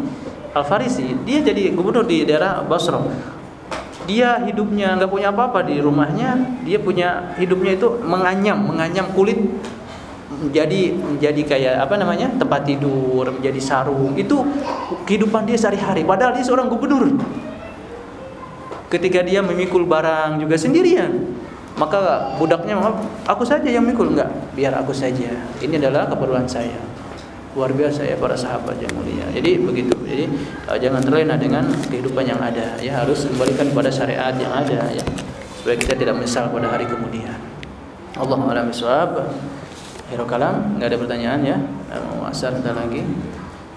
Al Farisi dia jadi gubernur di daerah Basra dia hidupnya nggak punya apa-apa di rumahnya. Dia punya hidupnya itu menganyam menganyam kulit. Menjadi menjadi kayak apa namanya tempat tidur menjadi sarung. Itu kehidupan dia sehari-hari. Padahal dia seorang gubernur ketika dia memikul barang juga sendirian maka budaknya aku saja yang mikul. Enggak biar aku saja. Ini adalah keperluan saya. Luar biasa ya para sahabat yang mulia. Jadi begitu. Jadi uh, jangan terlena dengan kehidupan yang ada. Ya harus kembalikan pada syariat yang ada ya. Supaya kita tidak menyesal pada hari kemudian. Allahumma a'lam bishawab akhir kalam. Enggak ada pertanyaan ya. Mau asar lagi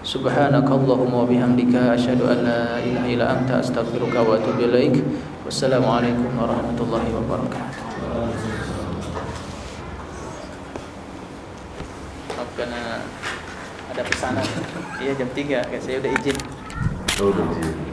سبحانك اللهم وبحمدك أشهد أن لا إله إلا أنت أستغفرك وأتوب إليك. والسلام عليكم ورحمة الله وبركاته. Karena eh, ada pesanan. Iya jam 3 kayak saya udah izin. Oh, udah izin.